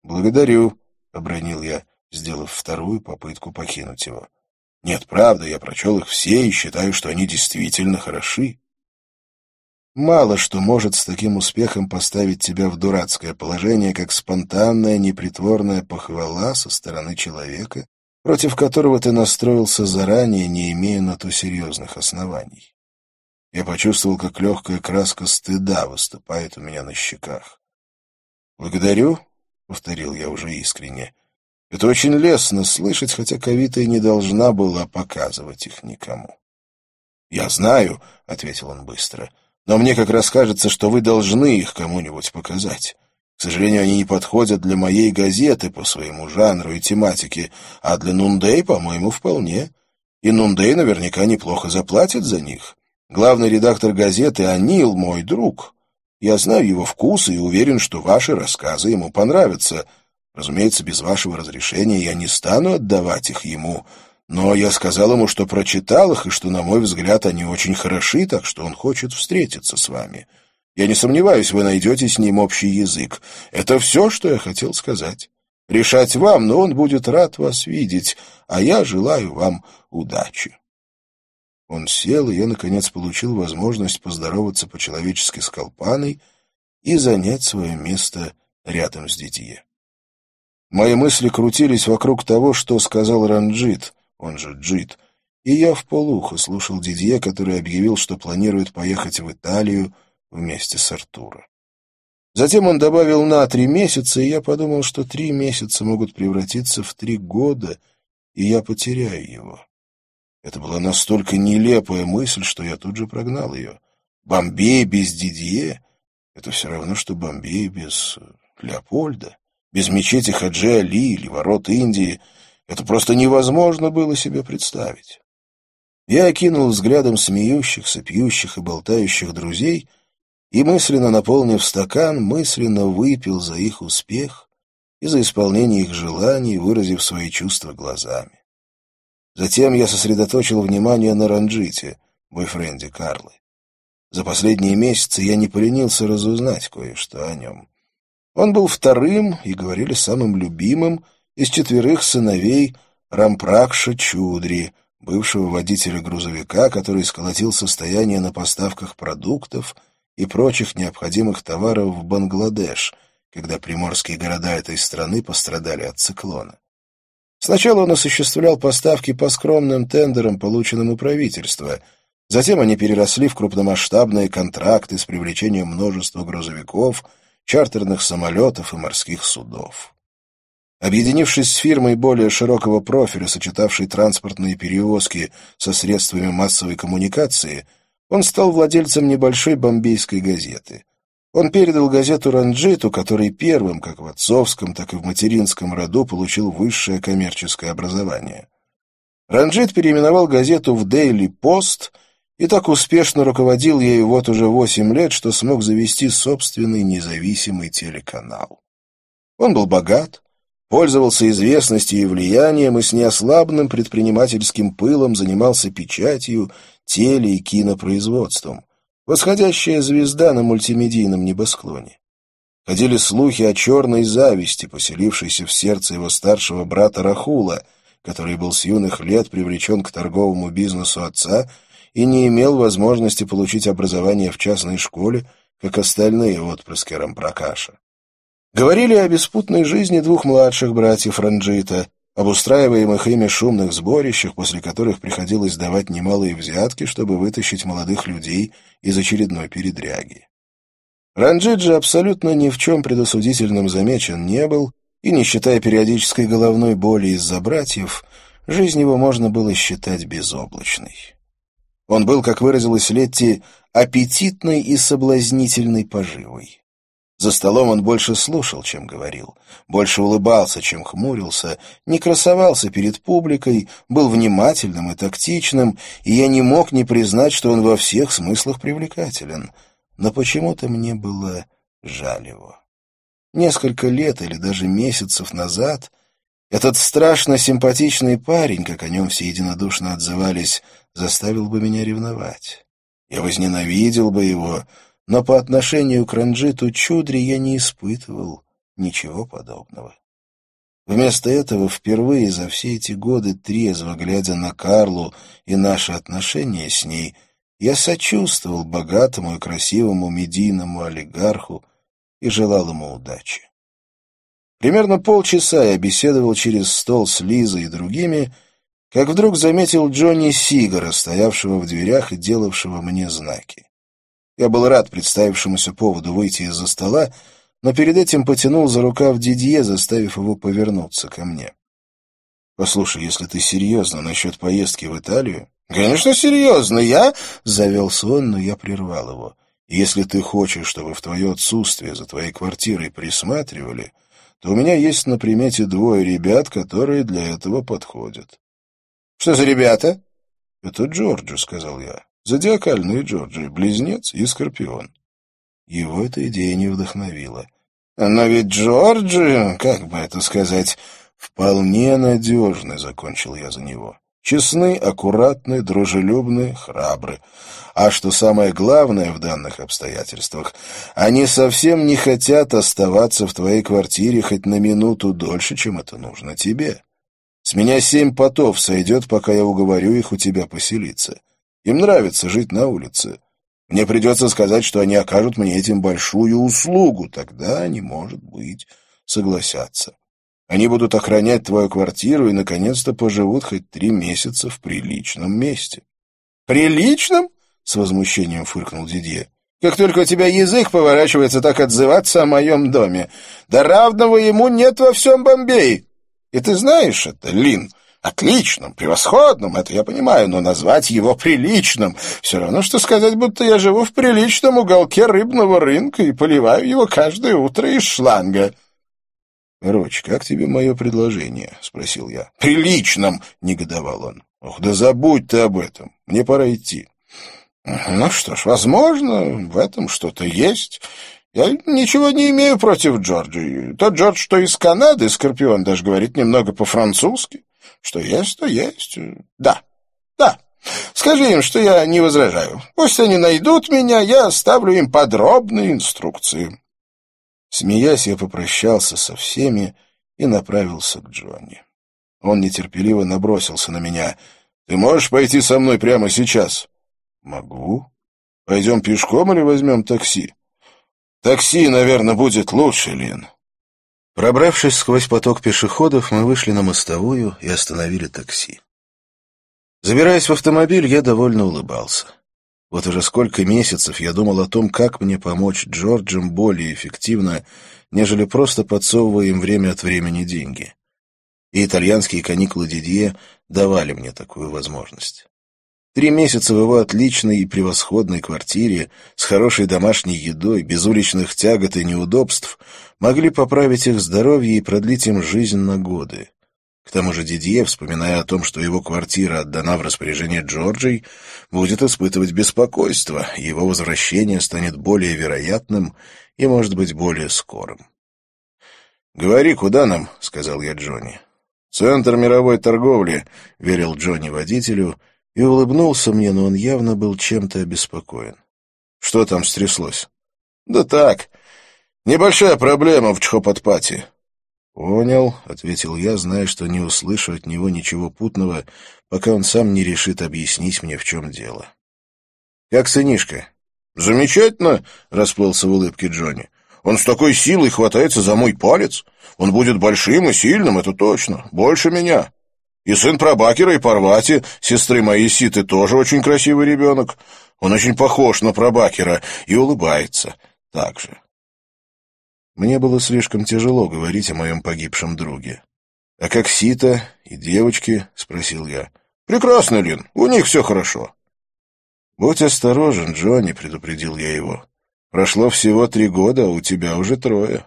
Благодарю, — обронил я, сделав вторую попытку покинуть его. Нет, правда, я прочел их все и считаю, что они действительно хороши. Мало что может с таким успехом поставить тебя в дурацкое положение, как спонтанная, непритворная похвала со стороны человека, против которого ты настроился заранее, не имея на то серьезных оснований. Я почувствовал, как легкая краска стыда выступает у меня на щеках. «Благодарю», — повторил я уже искренне. «Это очень лестно слышать, хотя Кавита и не должна была показывать их никому». «Я знаю», — ответил он быстро, — «но мне как раз кажется, что вы должны их кому-нибудь показать. К сожалению, они не подходят для моей газеты по своему жанру и тематике, а для Нундей, по-моему, вполне. И Нундей наверняка неплохо заплатит за них. Главный редактор газеты Анил мой друг. Я знаю его вкус и уверен, что ваши рассказы ему понравятся. Разумеется, без вашего разрешения я не стану отдавать их ему, но я сказал ему, что прочитал их и что, на мой взгляд, они очень хороши, так что он хочет встретиться с вами. Я не сомневаюсь, вы найдете с ним общий язык. Это все, что я хотел сказать. Решать вам, но он будет рад вас видеть, а я желаю вам удачи. Он сел, и я, наконец, получил возможность поздороваться по-человечески с Колпаной и занять свое место рядом с Дидье. Мои мысли крутились вокруг того, что сказал Ранджит, он же Джит, и я в полухо слушал Дидье, который объявил, что планирует поехать в Италию вместе с Артуро. Затем он добавил на три месяца, и я подумал, что три месяца могут превратиться в три года, и я потеряю его. Это была настолько нелепая мысль, что я тут же прогнал ее. Бомбей без Дидье — это все равно, что Бомбей без э, Леопольда, без мечети Хаджи Али или ворот Индии. Это просто невозможно было себе представить. Я окинул взглядом смеющихся, пьющих и болтающих друзей и, мысленно наполнив стакан, мысленно выпил за их успех и за исполнение их желаний, выразив свои чувства глазами. Затем я сосредоточил внимание на Ранджите, бойфренде Карлы. За последние месяцы я не поленился разузнать кое-что о нем. Он был вторым и, говорили, самым любимым из четверых сыновей Рампракша Чудри, бывшего водителя грузовика, который сколотил состояние на поставках продуктов и прочих необходимых товаров в Бангладеш, когда приморские города этой страны пострадали от циклона. Сначала он осуществлял поставки по скромным тендерам, полученным у правительства. Затем они переросли в крупномасштабные контракты с привлечением множества грузовиков, чартерных самолетов и морских судов. Объединившись с фирмой более широкого профиля, сочетавшей транспортные перевозки со средствами массовой коммуникации, он стал владельцем небольшой бомбейской газеты. Он передал газету Ранджиту, который первым, как в отцовском, так и в материнском роду, получил высшее коммерческое образование. Ранджит переименовал газету в «Дейли Пост» и так успешно руководил ею вот уже восемь лет, что смог завести собственный независимый телеканал. Он был богат, пользовался известностью и влиянием и с неослабным предпринимательским пылом занимался печатью, теле- и кинопроизводством восходящая звезда на мультимедийном небосклоне. Ходили слухи о черной зависти, поселившейся в сердце его старшего брата Рахула, который был с юных лет привлечен к торговому бизнесу отца и не имел возможности получить образование в частной школе, как остальные отпрыски Рампракаша. Говорили о беспутной жизни двух младших братьев Ранджита, об устраиваемых ими шумных сборищах, после которых приходилось давать немалые взятки, чтобы вытащить молодых людей из очередной передряги. Ранджиджи абсолютно ни в чем предосудительном замечен не был, и, не считая периодической головной боли из-за братьев, жизнь его можно было считать безоблачной. Он был, как выразилась Летти, аппетитной и соблазнительной поживой. За столом он больше слушал, чем говорил, больше улыбался, чем хмурился, не красовался перед публикой, был внимательным и тактичным, и я не мог не признать, что он во всех смыслах привлекателен. Но почему-то мне было жаль его. Несколько лет или даже месяцев назад этот страшно симпатичный парень, как о нем все единодушно отзывались, заставил бы меня ревновать. Я возненавидел бы его, но по отношению к Ранджиту Чудри я не испытывал ничего подобного. Вместо этого впервые за все эти годы, трезво глядя на Карлу и наши отношения с ней, я сочувствовал богатому и красивому медийному олигарху и желал ему удачи. Примерно полчаса я беседовал через стол с Лизой и другими, как вдруг заметил Джонни Сигара, стоявшего в дверях и делавшего мне знаки. Я был рад представившемуся поводу выйти из-за стола, но перед этим потянул за рукав Дидье, заставив его повернуться ко мне. «Послушай, если ты серьезно насчет поездки в Италию...» «Конечно, серьезно, я...» — завелся он, но я прервал его. «Если ты хочешь, чтобы в твое отсутствие за твоей квартирой присматривали, то у меня есть на примете двое ребят, которые для этого подходят». «Что за ребята?» «Это Джорджи», — сказал я. Зодиакальные Джорджи, близнец и скорпион. Его эта идея не вдохновила. «Но ведь Джорджи, как бы это сказать, вполне надежны», — закончил я за него. «Честны, аккуратны, дружелюбны, храбры. А что самое главное в данных обстоятельствах, они совсем не хотят оставаться в твоей квартире хоть на минуту дольше, чем это нужно тебе. С меня семь потов сойдет, пока я уговорю их у тебя поселиться. Им нравится жить на улице. Мне придется сказать, что они окажут мне этим большую услугу. Тогда они, может быть, согласятся. Они будут охранять твою квартиру и, наконец-то, поживут хоть три месяца в приличном месте. «Приличном?» — с возмущением фыркнул Дидье. «Как только у тебя язык поворачивается так отзываться о моем доме. Да равного ему нет во всем Бомбее. И ты знаешь это, Лин?» Отличным, превосходным, это я понимаю, но назвать его приличным все равно, что сказать, будто я живу в приличном уголке рыбного рынка и поливаю его каждое утро из шланга. — Короче, как тебе мое предложение? — спросил я. — Приличным, — негодовал он. — Ох, да забудь ты об этом, мне пора идти. — Ну что ж, возможно, в этом что-то есть. Я ничего не имею против Джорджи. Тот Джордж, что из Канады, Скорпион, даже говорит немного по-французски. Что есть, то есть. Да, да. Скажи им, что я не возражаю. Пусть они найдут меня, я оставлю им подробные инструкции. Смеясь, я попрощался со всеми и направился к Джонни. Он нетерпеливо набросился на меня. «Ты можешь пойти со мной прямо сейчас?» «Могу. Пойдем пешком или возьмем такси?» «Такси, наверное, будет лучше, Лин». Пробравшись сквозь поток пешеходов, мы вышли на мостовую и остановили такси. Забираясь в автомобиль, я довольно улыбался. Вот уже сколько месяцев я думал о том, как мне помочь Джорджам более эффективно, нежели просто подсовывая им время от времени деньги. И итальянские каникулы Дидье давали мне такую возможность. Три месяца в его отличной и превосходной квартире, с хорошей домашней едой, без уличных тягот и неудобств, могли поправить их здоровье и продлить им жизнь на годы. К тому же Дидье, вспоминая о том, что его квартира отдана в распоряжение Джорджей, будет испытывать беспокойство, его возвращение станет более вероятным и, может быть, более скорым. «Говори, куда нам?» — сказал я Джонни. «Центр мировой торговли», — верил Джонни водителю, — и улыбнулся мне, но он явно был чем-то обеспокоен. «Что там стряслось?» «Да так, небольшая проблема в Чхопатпате». «Понял», — ответил я, зная, что не услышу от него ничего путного, пока он сам не решит объяснить мне, в чем дело. «Как сынишка?» «Замечательно», — расплылся в улыбке Джонни. «Он с такой силой хватается за мой палец. Он будет большим и сильным, это точно. Больше меня. И сын Прабакера и Парвати, сестры моей Ситы, тоже очень красивый ребенок. Он очень похож на Прабакера и улыбается так же. Мне было слишком тяжело говорить о моем погибшем друге. — А как Сита и девочки? — спросил я. — Прекрасно, Лин, у них все хорошо. — Будь осторожен, Джонни, — предупредил я его. — Прошло всего три года, а у тебя уже трое.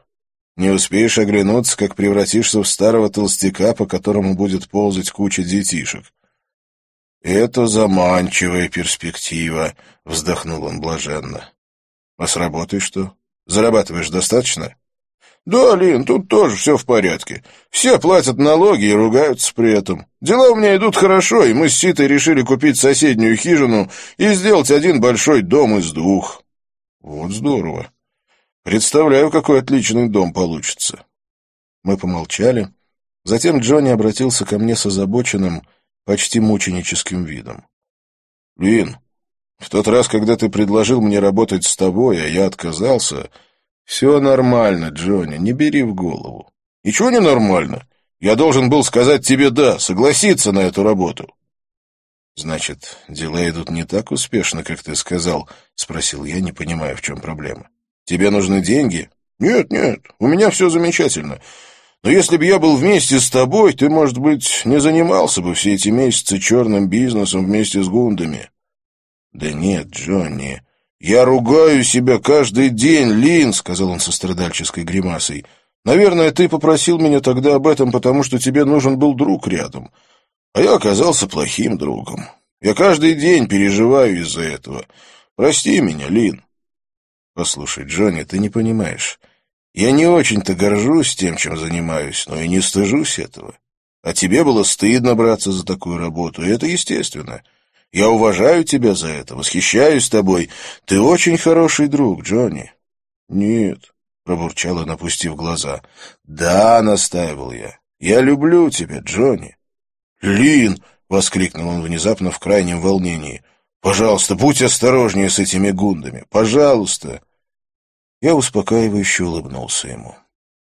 Не успеешь оглянуться, как превратишься в старого толстяка, по которому будет ползать куча детишек. «Это заманчивая перспектива», — вздохнул он блаженно. «А с работой что? Зарабатываешь достаточно?» «Да, Лин, тут тоже все в порядке. Все платят налоги и ругаются при этом. Дела у меня идут хорошо, и мы с Ситой решили купить соседнюю хижину и сделать один большой дом из двух». «Вот здорово. Представляю, какой отличный дом получится. Мы помолчали. Затем Джонни обратился ко мне с озабоченным, почти мученическим видом. «Лин, в тот раз, когда ты предложил мне работать с тобой, а я отказался, все нормально, Джонни, не бери в голову. Ничего не нормально. Я должен был сказать тебе «да», согласиться на эту работу». «Значит, дела идут не так успешно, как ты сказал?» — спросил я, не понимая, в чем проблема. Тебе нужны деньги? Нет, нет, у меня все замечательно. Но если бы я был вместе с тобой, ты, может быть, не занимался бы все эти месяцы черным бизнесом вместе с гундами. Да нет, Джонни, я ругаю себя каждый день, Лин, сказал он со страдальческой гримасой. Наверное, ты попросил меня тогда об этом, потому что тебе нужен был друг рядом. А я оказался плохим другом. Я каждый день переживаю из-за этого. Прости меня, Лин. Послушай, Джонни, ты не понимаешь. Я не очень-то горжусь тем, чем занимаюсь, но и не стыжусь этого. А тебе было стыдно браться за такую работу, и это естественно. Я уважаю тебя за это, восхищаюсь тобой. Ты очень хороший друг, Джонни. Нет, пробурчал он, опустив глаза. Да, настаивал я. Я люблю тебя, Джонни. Лин, воскликнул он внезапно в крайнем волнении. Пожалуйста, будь осторожнее с этими гундами. Пожалуйста. Я успокаивающе улыбнулся ему.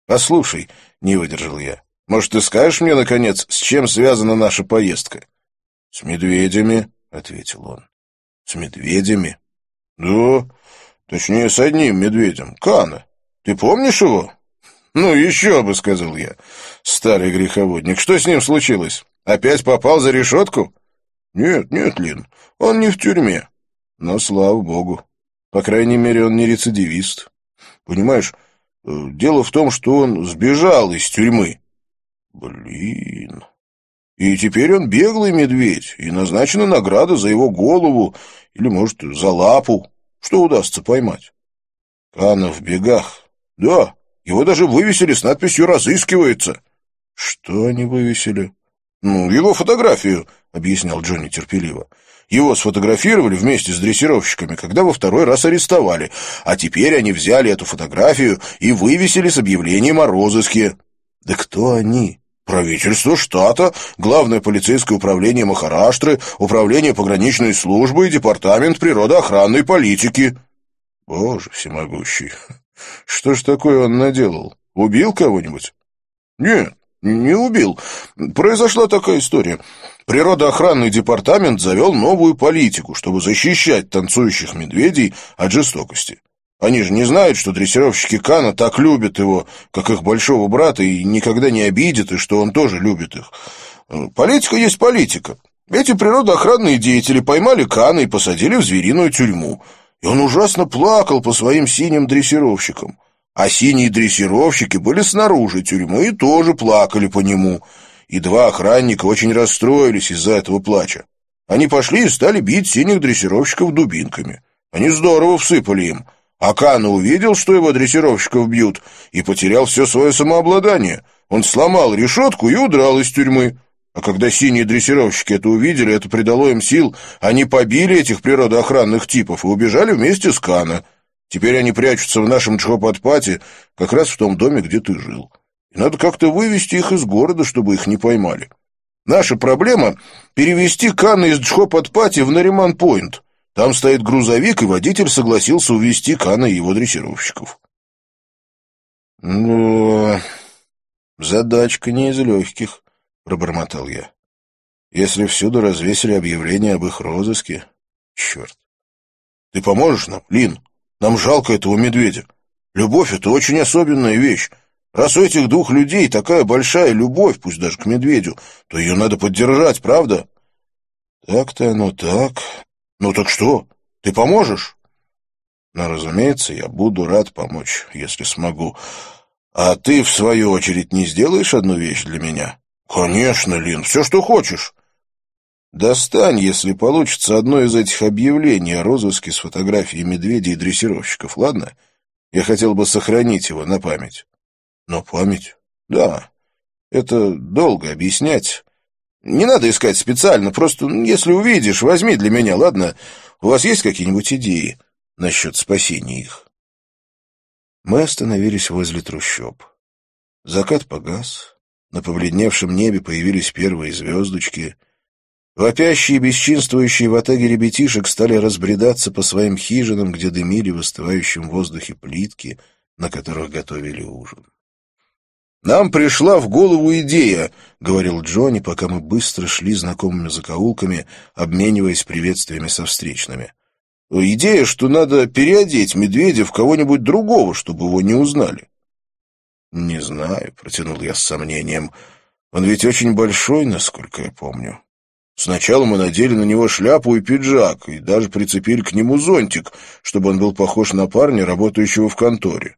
«Послушай», — не выдержал я, — «может, ты скажешь мне, наконец, с чем связана наша поездка?» «С медведями», — ответил он. «С медведями?» «Да, точнее, с одним медведем, Кана. Ты помнишь его?» «Ну, еще бы», — сказал я. «Старый греховодник. Что с ним случилось? Опять попал за решетку?» «Нет, нет, Лин, он не в тюрьме. Но, слава богу, по крайней мере, он не рецидивист. Понимаешь, э, дело в том, что он сбежал из тюрьмы». «Блин...» И теперь он беглый медведь, и назначена награда за его голову или, может, за лапу, что удастся поймать. Кана в бегах. Да, его даже вывесили с надписью «Разыскивается». Что они вывесили? Ну, его фотографию, объяснял Джонни терпеливо. Его сфотографировали вместе с дрессировщиками, когда во второй раз арестовали, а теперь они взяли эту фотографию и вывесили с объявлением о розыске. Да кто они? Правительство штата, Главное полицейское управление Махараштры, Управление пограничной службы и Департамент природоохранной политики. Боже всемогущий, [LAUGHS] что ж такое он наделал? Убил кого-нибудь? Нет, не убил. Произошла такая история. Природоохранный департамент завел новую политику, чтобы защищать танцующих медведей от жестокости. Они же не знают, что дрессировщики Кана так любят его, как их большого брата, и никогда не обидят, и что он тоже любит их. Политика есть политика. Эти природоохранные деятели поймали Кана и посадили в звериную тюрьму. И он ужасно плакал по своим синим дрессировщикам. А синие дрессировщики были снаружи тюрьмы и тоже плакали по нему. И два охранника очень расстроились из-за этого плача. Они пошли и стали бить синих дрессировщиков дубинками. Они здорово всыпали им. Акана увидел, что его дрессировщиков бьют, и потерял все свое самообладание. Он сломал решетку и удрал из тюрьмы. А когда синие дрессировщики это увидели, это придало им сил, они побили этих природоохранных типов и убежали вместе с Кана. Теперь они прячутся в нашем Чхопатпате, как раз в том доме, где ты жил. И надо как-то вывести их из города, чтобы их не поймали. Наша проблема — перевести Кана из Джхопатпати в Нариман-Пойнт. Там стоит грузовик, и водитель согласился увезти Кана и его дрессировщиков. «Ну, задачка не из легких», — пробормотал я. «Если всюду развесили объявление об их розыске... Черт! Ты поможешь нам, Лин? Нам жалко этого медведя. Любовь — это очень особенная вещь. Раз у этих двух людей такая большая любовь, пусть даже к медведю, то ее надо поддержать, правда?» «Так-то оно так», «Ну так что? Ты поможешь?» «Ну, разумеется, я буду рад помочь, если смогу. А ты, в свою очередь, не сделаешь одну вещь для меня?» «Конечно, Лин, все, что хочешь». «Достань, если получится, одно из этих объявлений о розыске с фотографией медведей и дрессировщиков, ладно? Я хотел бы сохранить его на память». «На память?» «Да. Это долго объяснять. Не надо искать специально, просто если увидишь, возьми для меня, ладно? У вас есть какие-нибудь идеи насчет спасения их?» Мы остановились возле трущоб. Закат погас, на побледневшем небе появились первые звездочки. Вопящие и бесчинствующие в атаге ребятишек стали разбредаться по своим хижинам, где дымили в остывающем воздухе плитки, на которых готовили ужин. «Нам пришла в голову идея», — говорил Джонни, пока мы быстро шли знакомыми закоулками, обмениваясь приветствиями со встречными. «Идея, что надо переодеть медведя в кого-нибудь другого, чтобы его не узнали». «Не знаю», — протянул я с сомнением. «Он ведь очень большой, насколько я помню». Сначала мы надели на него шляпу и пиджак, и даже прицепили к нему зонтик, чтобы он был похож на парня, работающего в конторе.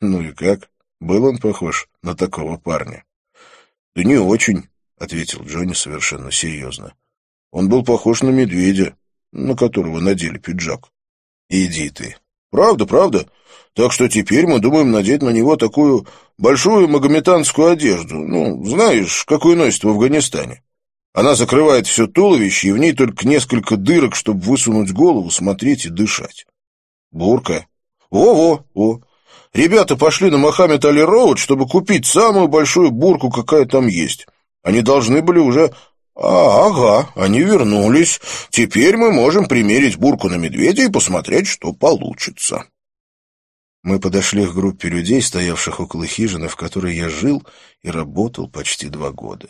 Ну и как? Был он похож на такого парня? — Да не очень, — ответил Джонни совершенно серьезно. — Он был похож на медведя, на которого надели пиджак. — Иди ты. — Правда, правда. Так что теперь мы думаем надеть на него такую большую магометанскую одежду. Ну, знаешь, какую носят в Афганистане. Она закрывает все туловище, и в ней только несколько дырок, чтобы высунуть голову, смотреть и дышать. Бурка. Во-во, о, Ребята пошли на Мохаммед Али Роуд, чтобы купить самую большую бурку, какая там есть. Они должны были уже «А, ага, они вернулись. Теперь мы можем примерить бурку на медведя и посмотреть, что получится». Мы подошли к группе людей, стоявших около хижины, в которой я жил и работал почти два года.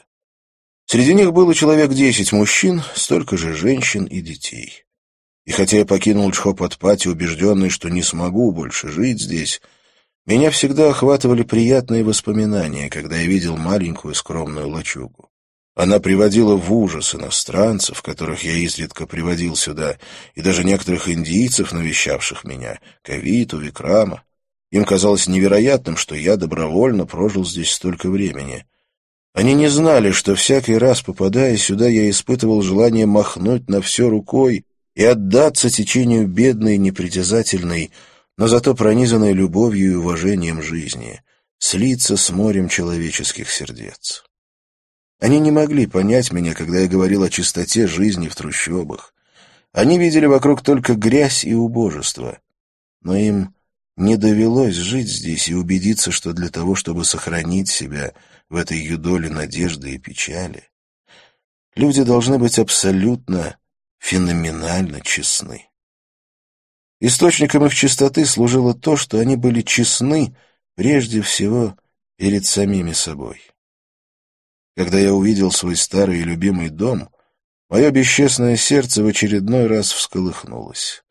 Среди них было человек десять мужчин, столько же женщин и детей. И хотя я покинул Чхопатпати, убежденный, что не смогу больше жить здесь, меня всегда охватывали приятные воспоминания, когда я видел маленькую скромную лачугу. Она приводила в ужас иностранцев, которых я изредка приводил сюда, и даже некоторых индийцев, навещавших меня, Кавиту, Викрама. Им казалось невероятным, что я добровольно прожил здесь столько времени. Они не знали, что всякий раз, попадая сюда, я испытывал желание махнуть на все рукой и отдаться течению бедной, непритязательной, но зато пронизанной любовью и уважением жизни, слиться с морем человеческих сердец. Они не могли понять меня, когда я говорил о чистоте жизни в трущобах. Они видели вокруг только грязь и убожество. Но им не довелось жить здесь и убедиться, что для того, чтобы сохранить себя в этой юдоле надежды и печали, люди должны быть абсолютно феноменально честны. Источником их чистоты служило то, что они были честны прежде всего перед самими собой. Когда я увидел свой старый и любимый дом, мое бесчестное сердце в очередной раз всколыхнулось.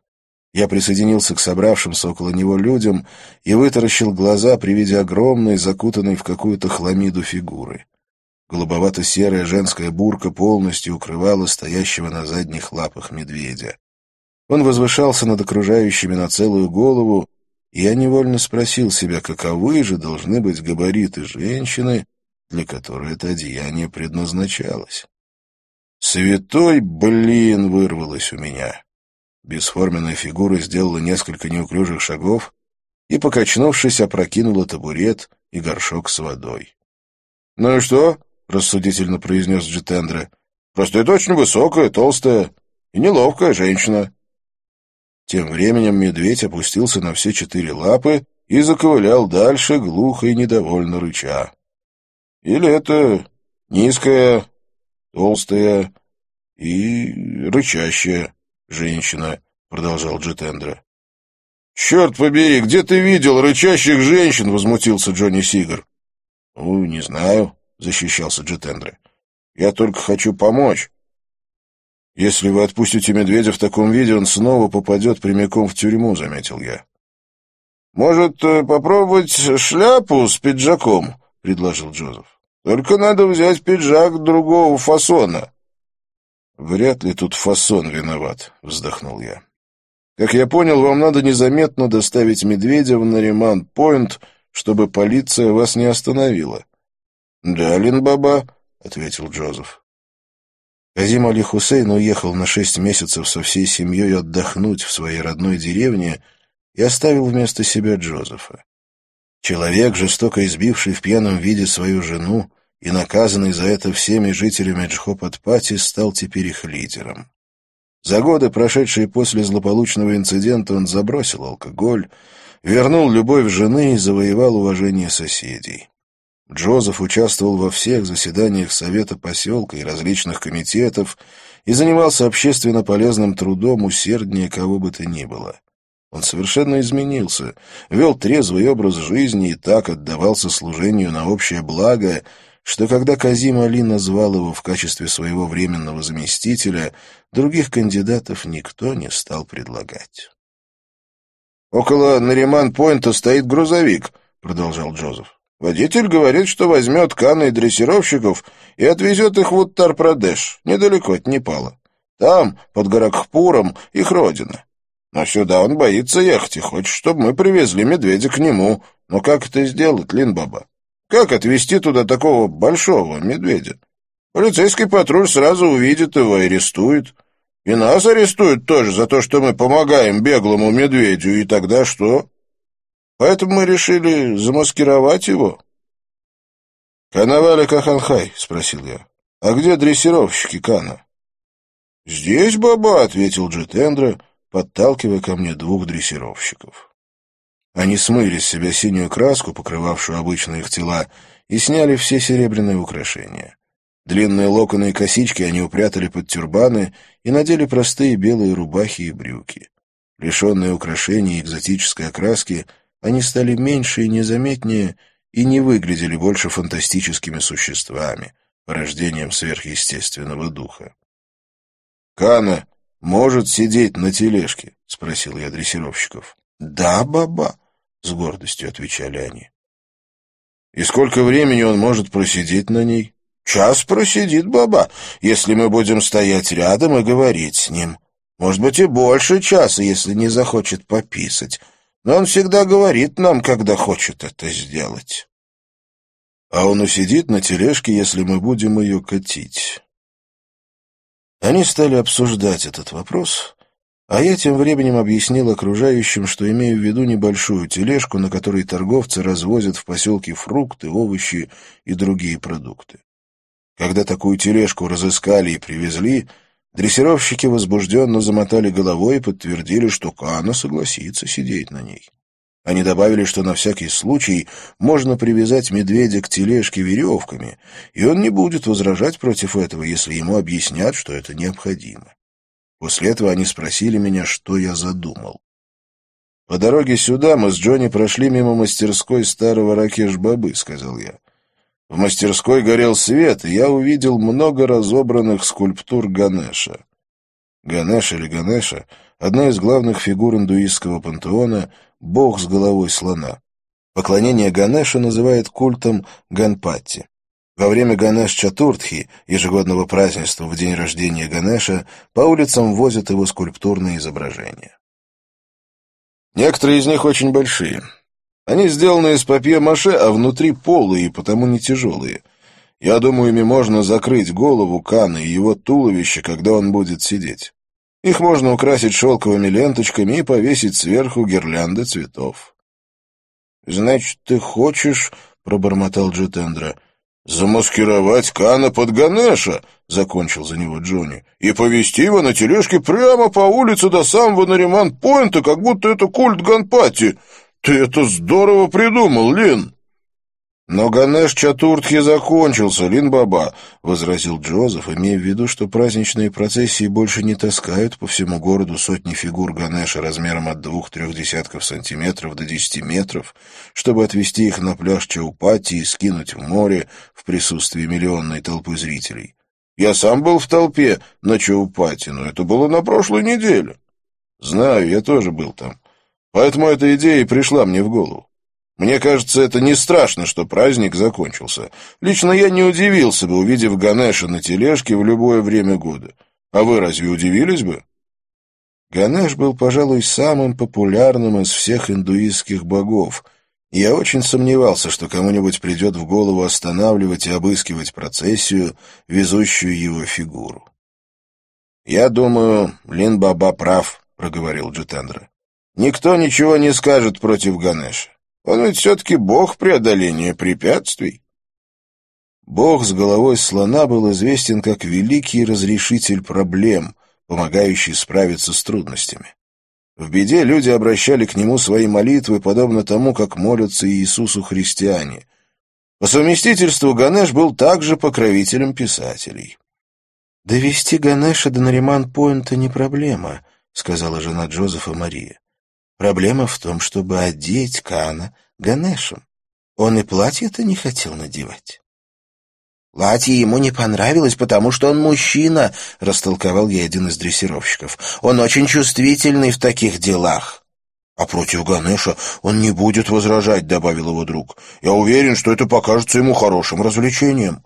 Я присоединился к собравшимся около него людям и вытаращил глаза при виде огромной, закутанной в какую-то хламиду фигуры. Голубовато-серая женская бурка полностью укрывала стоящего на задних лапах медведя. Он возвышался над окружающими на целую голову, и я невольно спросил себя, каковы же должны быть габариты женщины, для которой это одеяние предназначалось. «Святой блин!» — вырвалось у меня. Бесформенная фигура сделала несколько неуклюжих шагов и, покачнувшись, опрокинула табурет и горшок с водой. «Ну и что?» рассудительно произнес Джитендра. «Просто это очень высокая, толстая и неловкая женщина». Тем временем медведь опустился на все четыре лапы и заковылял дальше, глухо и недовольно рыча. «Или это низкая, толстая и рычащая женщина», — продолжал Джитендра. «Черт побери, где ты видел рычащих женщин?» — возмутился Джонни Сигар. «Ну, не знаю», защищался Джетендре. «Я только хочу помочь. Если вы отпустите медведя в таком виде, он снова попадет прямиком в тюрьму», — заметил я. «Может, э, попробовать шляпу с пиджаком?» — предложил Джозеф. «Только надо взять пиджак другого фасона». «Вряд ли тут фасон виноват», — вздохнул я. «Как я понял, вам надо незаметно доставить медведя в Нариман-Пойнт, чтобы полиция вас не остановила. «Да, Линбаба», — ответил Джозеф. Казим Али Хусейн уехал на шесть месяцев со всей семьей отдохнуть в своей родной деревне и оставил вместо себя Джозефа. Человек, жестоко избивший в пьяном виде свою жену и наказанный за это всеми жителями Джхопатпати, стал теперь их лидером. За годы, прошедшие после злополучного инцидента, он забросил алкоголь, вернул любовь жены и завоевал уважение соседей. Джозеф участвовал во всех заседаниях Совета поселка и различных комитетов и занимался общественно полезным трудом усерднее кого бы то ни было. Он совершенно изменился, вел трезвый образ жизни и так отдавался служению на общее благо, что когда Казим Али назвал его в качестве своего временного заместителя, других кандидатов никто не стал предлагать. «Около Нариман-Пойнта стоит грузовик», — продолжал Джозеф. Водитель говорит, что возьмет Кана и дрессировщиков и отвезет их в Уттар-Прадеш, недалеко от Непала. Там, под Гаракхпуром, их родина. Но сюда он боится ехать и хочет, чтобы мы привезли медведя к нему. Но как это сделать, Линбаба? Как отвезти туда такого большого медведя? Полицейский патруль сразу увидит его и арестует. И нас арестуют тоже за то, что мы помогаем беглому медведю, и тогда что? Поэтому мы решили замаскировать его. «Канавали Каханхай?» — спросил я. «А где дрессировщики Кана?» «Здесь, баба», — ответил Джетендра, подталкивая ко мне двух дрессировщиков. Они смыли с себя синюю краску, покрывавшую обычные их тела, и сняли все серебряные украшения. Длинные локоны и косички они упрятали под тюрбаны и надели простые белые рубахи и брюки. Лишенные украшений и экзотической окраски, они стали меньше и незаметнее и не выглядели больше фантастическими существами, порождением сверхъестественного духа. «Кана может сидеть на тележке?» — спросил я дрессировщиков. «Да, баба», — с гордостью отвечали они. «И сколько времени он может просидеть на ней?» «Час просидит баба, если мы будем стоять рядом и говорить с ним. Может быть, и больше часа, если не захочет пописать. Но он всегда говорит нам, когда хочет это сделать». «А он усидит на тележке, если мы будем ее катить?» Они стали обсуждать этот вопрос, а я тем временем объяснил окружающим, что имею в виду небольшую тележку, на которой торговцы развозят в поселке фрукты, овощи и другие продукты. Когда такую тележку разыскали и привезли, дрессировщики возбужденно замотали головой и подтвердили, что Кана согласится сидеть на ней. Они добавили, что на всякий случай можно привязать медведя к тележке веревками, и он не будет возражать против этого, если ему объяснят, что это необходимо. После этого они спросили меня, что я задумал. «По дороге сюда мы с Джонни прошли мимо мастерской старого Ракеш-бабы», — сказал я. В мастерской горел свет, и я увидел много разобранных скульптур Ганеша. Ганеш или Ганеша — одна из главных фигур индуистского пантеона — бог с головой слона. Поклонение Ганеша называют культом Ганпатти. Во время Ганеш-Чатуртхи, ежегодного празднества в день рождения Ганеша, по улицам возят его скульптурные изображения. Некоторые из них очень большие. Они сделаны из папье-маше, а внутри полые потому не тяжелые. Я думаю, ими можно закрыть голову Кана и его туловище, когда он будет сидеть. Их можно украсить шелковыми ленточками и повесить сверху гирлянды цветов. — Значит, ты хочешь, — пробормотал Джетендра, — замаскировать Кана под Ганеша, — закончил за него Джонни, — и повести его на тележке прямо по улице до самого Нариман-Пойнта, как будто это культ Ганпати. Ты это здорово придумал, Лин. «Но Ганеш Чатуртхи закончился, Лин-Баба», — возразил Джозеф, имея в виду, что праздничные процессии больше не таскают по всему городу сотни фигур Ганеша размером от двух-трех десятков сантиметров до десяти метров, чтобы отвезти их на пляж Чаупати и скинуть в море в присутствии миллионной толпы зрителей. «Я сам был в толпе на Чаупати, но это было на прошлой неделе». «Знаю, я тоже был там. Поэтому эта идея и пришла мне в голову. Мне кажется, это не страшно, что праздник закончился. Лично я не удивился бы, увидев Ганеша на тележке в любое время года. А вы разве удивились бы? Ганеш был, пожалуй, самым популярным из всех индуистских богов. я очень сомневался, что кому-нибудь придет в голову останавливать и обыскивать процессию, везущую его фигуру. «Я думаю, Лин-Баба прав», — проговорил Джитендра. «Никто ничего не скажет против Ганеша. Он ведь все-таки бог преодоления препятствий. Бог с головой слона был известен как великий разрешитель проблем, помогающий справиться с трудностями. В беде люди обращали к нему свои молитвы, подобно тому, как молятся Иисусу христиане. По совместительству Ганеш был также покровителем писателей. «Довести Ганеша до Нариман-Пойнта не проблема», — сказала жена Джозефа Мария. Проблема в том, чтобы одеть Кана Ганешем. Он и платье-то не хотел надевать. «Платье ему не понравилось, потому что он мужчина», — растолковал я один из дрессировщиков. «Он очень чувствительный в таких делах». «А против Ганеша он не будет возражать», — добавил его друг. «Я уверен, что это покажется ему хорошим развлечением».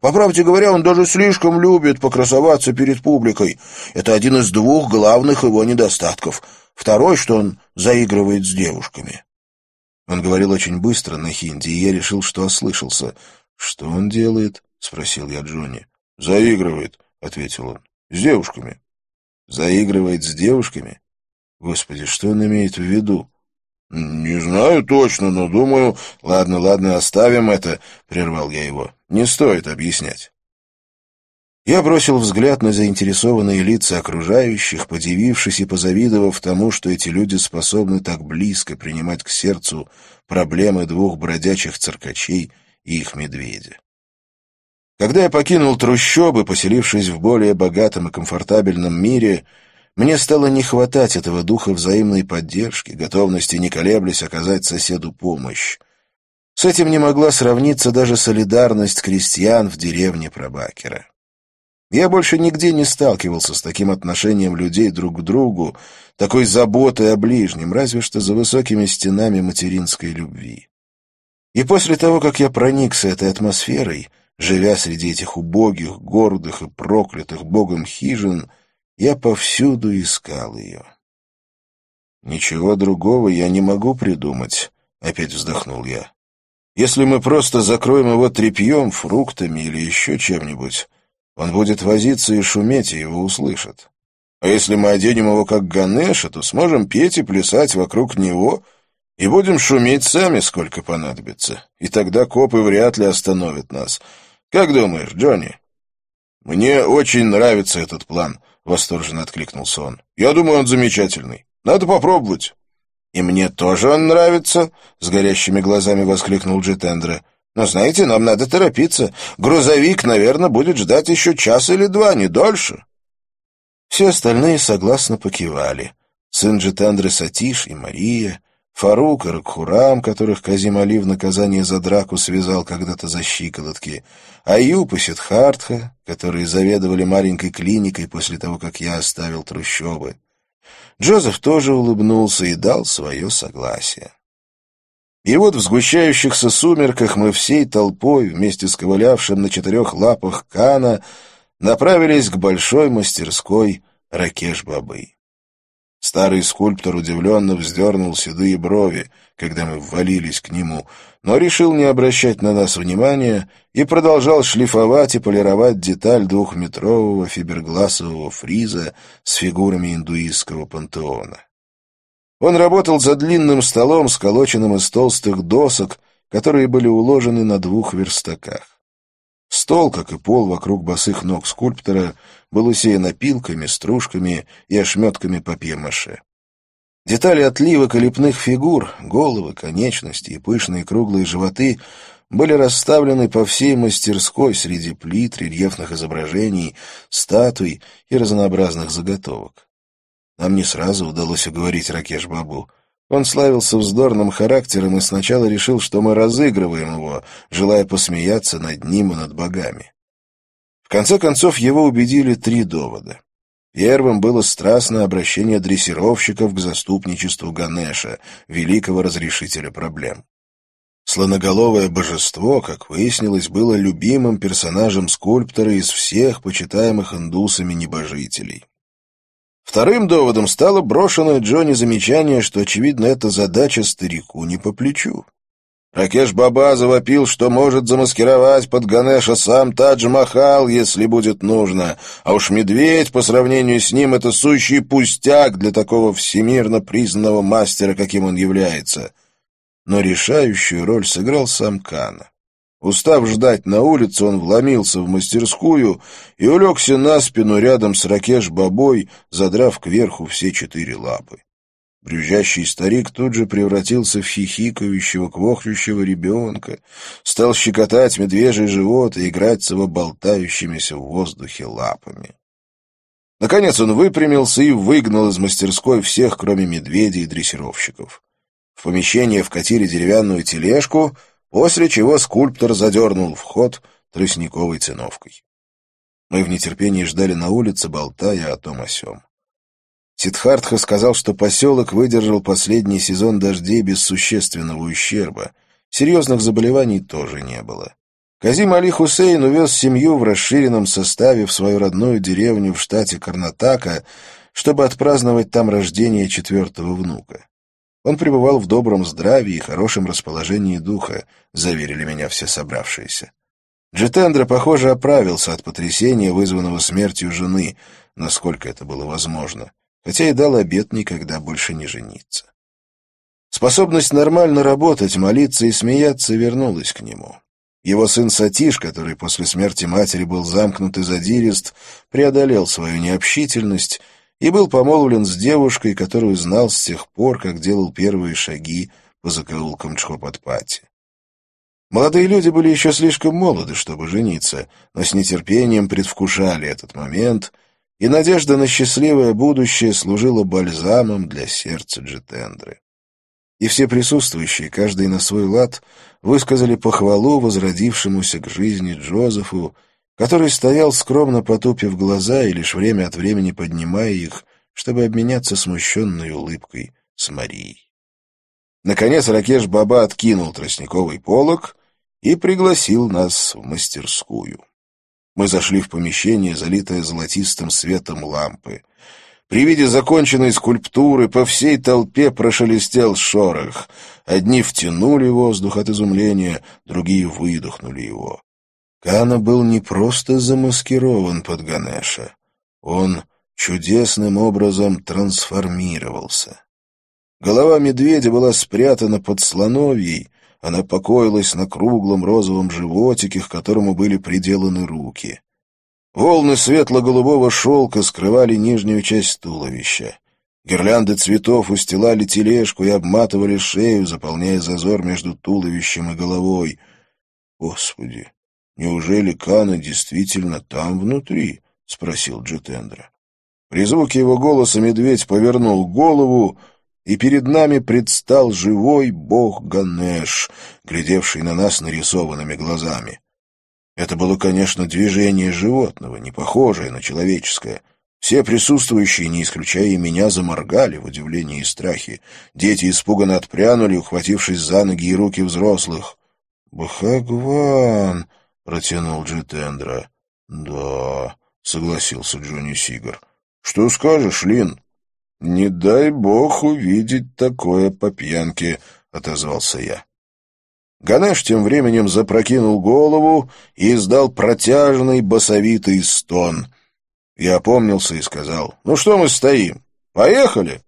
По правде говоря, он даже слишком любит покрасоваться перед публикой. Это один из двух главных его недостатков. Второй, что он заигрывает с девушками. Он говорил очень быстро на хинди, и я решил, что ослышался. «Что он делает?» — спросил я Джонни. «Заигрывает», — ответил он. «С девушками». «Заигрывает с девушками?» Господи, что он имеет в виду? «Не знаю точно, но думаю...» «Ладно, ладно, оставим это», — прервал я его. «Не стоит объяснять». Я бросил взгляд на заинтересованные лица окружающих, подивившись и позавидовав тому, что эти люди способны так близко принимать к сердцу проблемы двух бродячих циркачей и их медведя. Когда я покинул трущобы, поселившись в более богатом и комфортабельном мире, мне стало не хватать этого духа взаимной поддержки, готовности не колеблясь оказать соседу помощь. С этим не могла сравниться даже солидарность крестьян в деревне Пробакера. Я больше нигде не сталкивался с таким отношением людей друг к другу, такой заботой о ближнем, разве что за высокими стенами материнской любви. И после того, как я проникся этой атмосферой, живя среди этих убогих, гордых и проклятых богом хижин, я повсюду искал ее. «Ничего другого я не могу придумать», — опять вздохнул я. Если мы просто закроем его тряпьем, фруктами или еще чем-нибудь, он будет возиться и шуметь, и его услышат. А если мы оденем его как Ганеша, то сможем петь и плясать вокруг него и будем шуметь сами, сколько понадобится. И тогда копы вряд ли остановят нас. Как думаешь, Джонни? Мне очень нравится этот план, — восторженно откликнулся он. Я думаю, он замечательный. Надо попробовать. «И мне тоже он нравится», — с горящими глазами воскликнул Джитендра. «Но знаете, нам надо торопиться. Грузовик, наверное, будет ждать еще час или два, не дольше». Все остальные согласно покивали. Сын Джитендры Сатиш и Мария, Фарук и Ракхурам, которых Казим Али в наказание за драку связал когда-то за щиколотки, Аюб и Сидхартха, которые заведовали маленькой клиникой после того, как я оставил трущобы. Джозеф тоже улыбнулся и дал свое согласие. И вот в сгущающихся сумерках мы всей толпой, вместе с ковылявшим на четырех лапах Кана, направились к большой мастерской Ракеш-Бабы. Старый скульптор удивленно вздернул седые брови, когда мы ввалились к нему, но решил не обращать на нас внимания и продолжал шлифовать и полировать деталь двухметрового фибергласового фриза с фигурами индуистского пантеона. Он работал за длинным столом, сколоченным из толстых досок, которые были уложены на двух верстаках. Стол, как и пол вокруг босых ног скульптора, был усеян опилками, стружками и ошметками папье-маше. Детали отливок и лепных фигур, головы, конечности и пышные круглые животы были расставлены по всей мастерской среди плит, рельефных изображений, статуй и разнообразных заготовок. Нам не сразу удалось уговорить Ракеш-бабу. Он славился вздорным характером и сначала решил, что мы разыгрываем его, желая посмеяться над ним и над богами. В конце концов, его убедили три довода. Первым было страстное обращение дрессировщиков к заступничеству Ганеша, великого разрешителя проблем. Слоноголовое божество, как выяснилось, было любимым персонажем скульптора из всех почитаемых индусами небожителей. Вторым доводом стало брошенное Джонни замечание, что, очевидно, эта задача старику не по плечу. Ракеш Баба завопил, что может замаскировать под Ганеша сам Тадж-Махал, если будет нужно, а уж медведь по сравнению с ним — это сущий пустяк для такого всемирно признанного мастера, каким он является. Но решающую роль сыграл сам Кана. Устав ждать на улице, он вломился в мастерскую и улегся на спину рядом с Ракеш-бабой, задрав кверху все четыре лапы. Брюзжащий старик тут же превратился в хихикающего, квохчущего ребенка, стал щекотать медвежий живот и играть с его болтающимися в воздухе лапами. Наконец он выпрямился и выгнал из мастерской всех, кроме медведей и дрессировщиков. В помещение вкатили деревянную тележку — после чего скульптор задернул вход тростниковой циновкой. Мы в нетерпении ждали на улице, болтая о том о сём. Сидхартха сказал, что поселок выдержал последний сезон дождей без существенного ущерба. Серьезных заболеваний тоже не было. Казим Али Хусейн увез семью в расширенном составе в свою родную деревню в штате Карнатака, чтобы отпраздновать там рождение четвертого внука. Он пребывал в добром здравии и хорошем расположении духа, заверили меня все собравшиеся. Джитендра, похоже, оправился от потрясения, вызванного смертью жены, насколько это было возможно, хотя и дал обет никогда больше не жениться. Способность нормально работать, молиться и смеяться вернулась к нему. Его сын Сатиш, который после смерти матери был замкнут и задирист, преодолел свою необщительность и был помолвлен с девушкой, которую знал с тех пор, как делал первые шаги по закоулкам Чхопатпати. Молодые люди были еще слишком молоды, чтобы жениться, но с нетерпением предвкушали этот момент, и надежда на счастливое будущее служила бальзамом для сердца Джетендры. И все присутствующие, каждый на свой лад, высказали похвалу возродившемуся к жизни Джозефу, который стоял скромно потупив глаза и лишь время от времени поднимая их, чтобы обменяться смущенной улыбкой с Марией. Наконец Ракеш Баба откинул тростниковый полог и пригласил нас в мастерскую. Мы зашли в помещение, залитое золотистым светом лампы. При виде законченной скульптуры по всей толпе прошелестел шорох. Одни втянули воздух от изумления, другие выдохнули его. Кана был не просто замаскирован под Ганеша. Он чудесным образом трансформировался. Голова медведя была спрятана под слоновьей, она покоилась на круглом розовом животике, к которому были приделаны руки. Волны светло-голубого шелка скрывали нижнюю часть туловища. Гирлянды цветов устилали тележку и обматывали шею, заполняя зазор между туловищем и головой. Господи, неужели Кана действительно там внутри? — спросил Джетендра. При звуке его голоса медведь повернул голову, и перед нами предстал живой бог Ганеш, глядевший на нас нарисованными глазами. Это было, конечно, движение животного, не похожее на человеческое. Все присутствующие, не исключая и меня, заморгали в удивлении и страхе. Дети испуганно отпрянули, ухватившись за ноги и руки взрослых. «Бхагван!» — протянул Джитендра. «Да», — согласился Джонни Сигар. «Что скажешь, Лин?» «Не дай бог увидеть такое по пьянке», — отозвался я. Ганеш тем временем запрокинул голову и издал протяжный басовитый стон. Я опомнился и сказал, «Ну что мы стоим? Поехали!»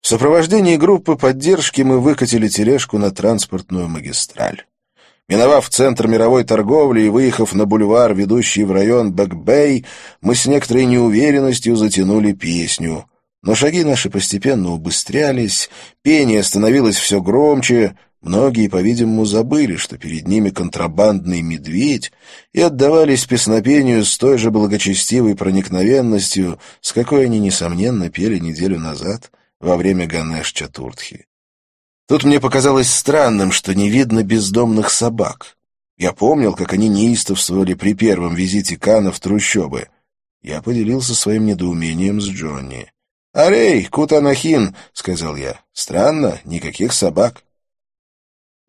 В сопровождении группы поддержки мы выкатили тележку на транспортную магистраль. Миновав центр мировой торговли и выехав на бульвар, ведущий в район Бэк-Бэй, мы с некоторой неуверенностью затянули песню. Но шаги наши постепенно убыстрялись, пение становилось все громче, многие, по-видимому, забыли, что перед ними контрабандный медведь, и отдавались песнопению с той же благочестивой проникновенностью, с какой они, несомненно, пели неделю назад во время Ганеш-Чатуртхи. Тут мне показалось странным, что не видно бездомных собак. Я помнил, как они неистовствовали при первом визите Кана в трущобы. Я поделился своим недоумением с Джонни. «Арей, Кутанахин!» — сказал я. «Странно, никаких собак».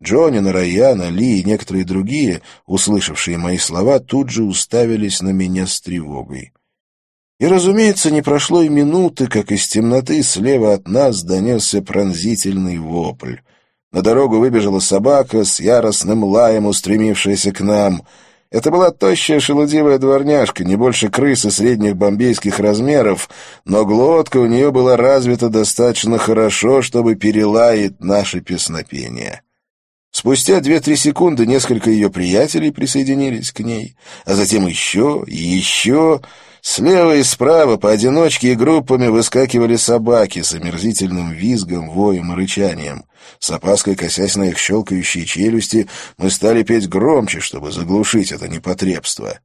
Джонни, Нараяна, Ли и некоторые другие, услышавшие мои слова, тут же уставились на меня с тревогой. И, разумеется, не прошло и минуты, как из темноты слева от нас донесся пронзительный вопль. На дорогу выбежала собака с яростным лаем, устремившаяся к нам — это была тощая шелудивая дворняжка, не больше крысы средних бомбейских размеров, но глотка у нее была развита достаточно хорошо, чтобы перелаять наше песнопение. Спустя две-три секунды несколько ее приятелей присоединились к ней, а затем еще и еще... Слева и справа поодиночке и группами выскакивали собаки с омерзительным визгом, воем и рычанием. С опаской косясь на их щелкающие челюсти, мы стали петь громче, чтобы заглушить это непотребство.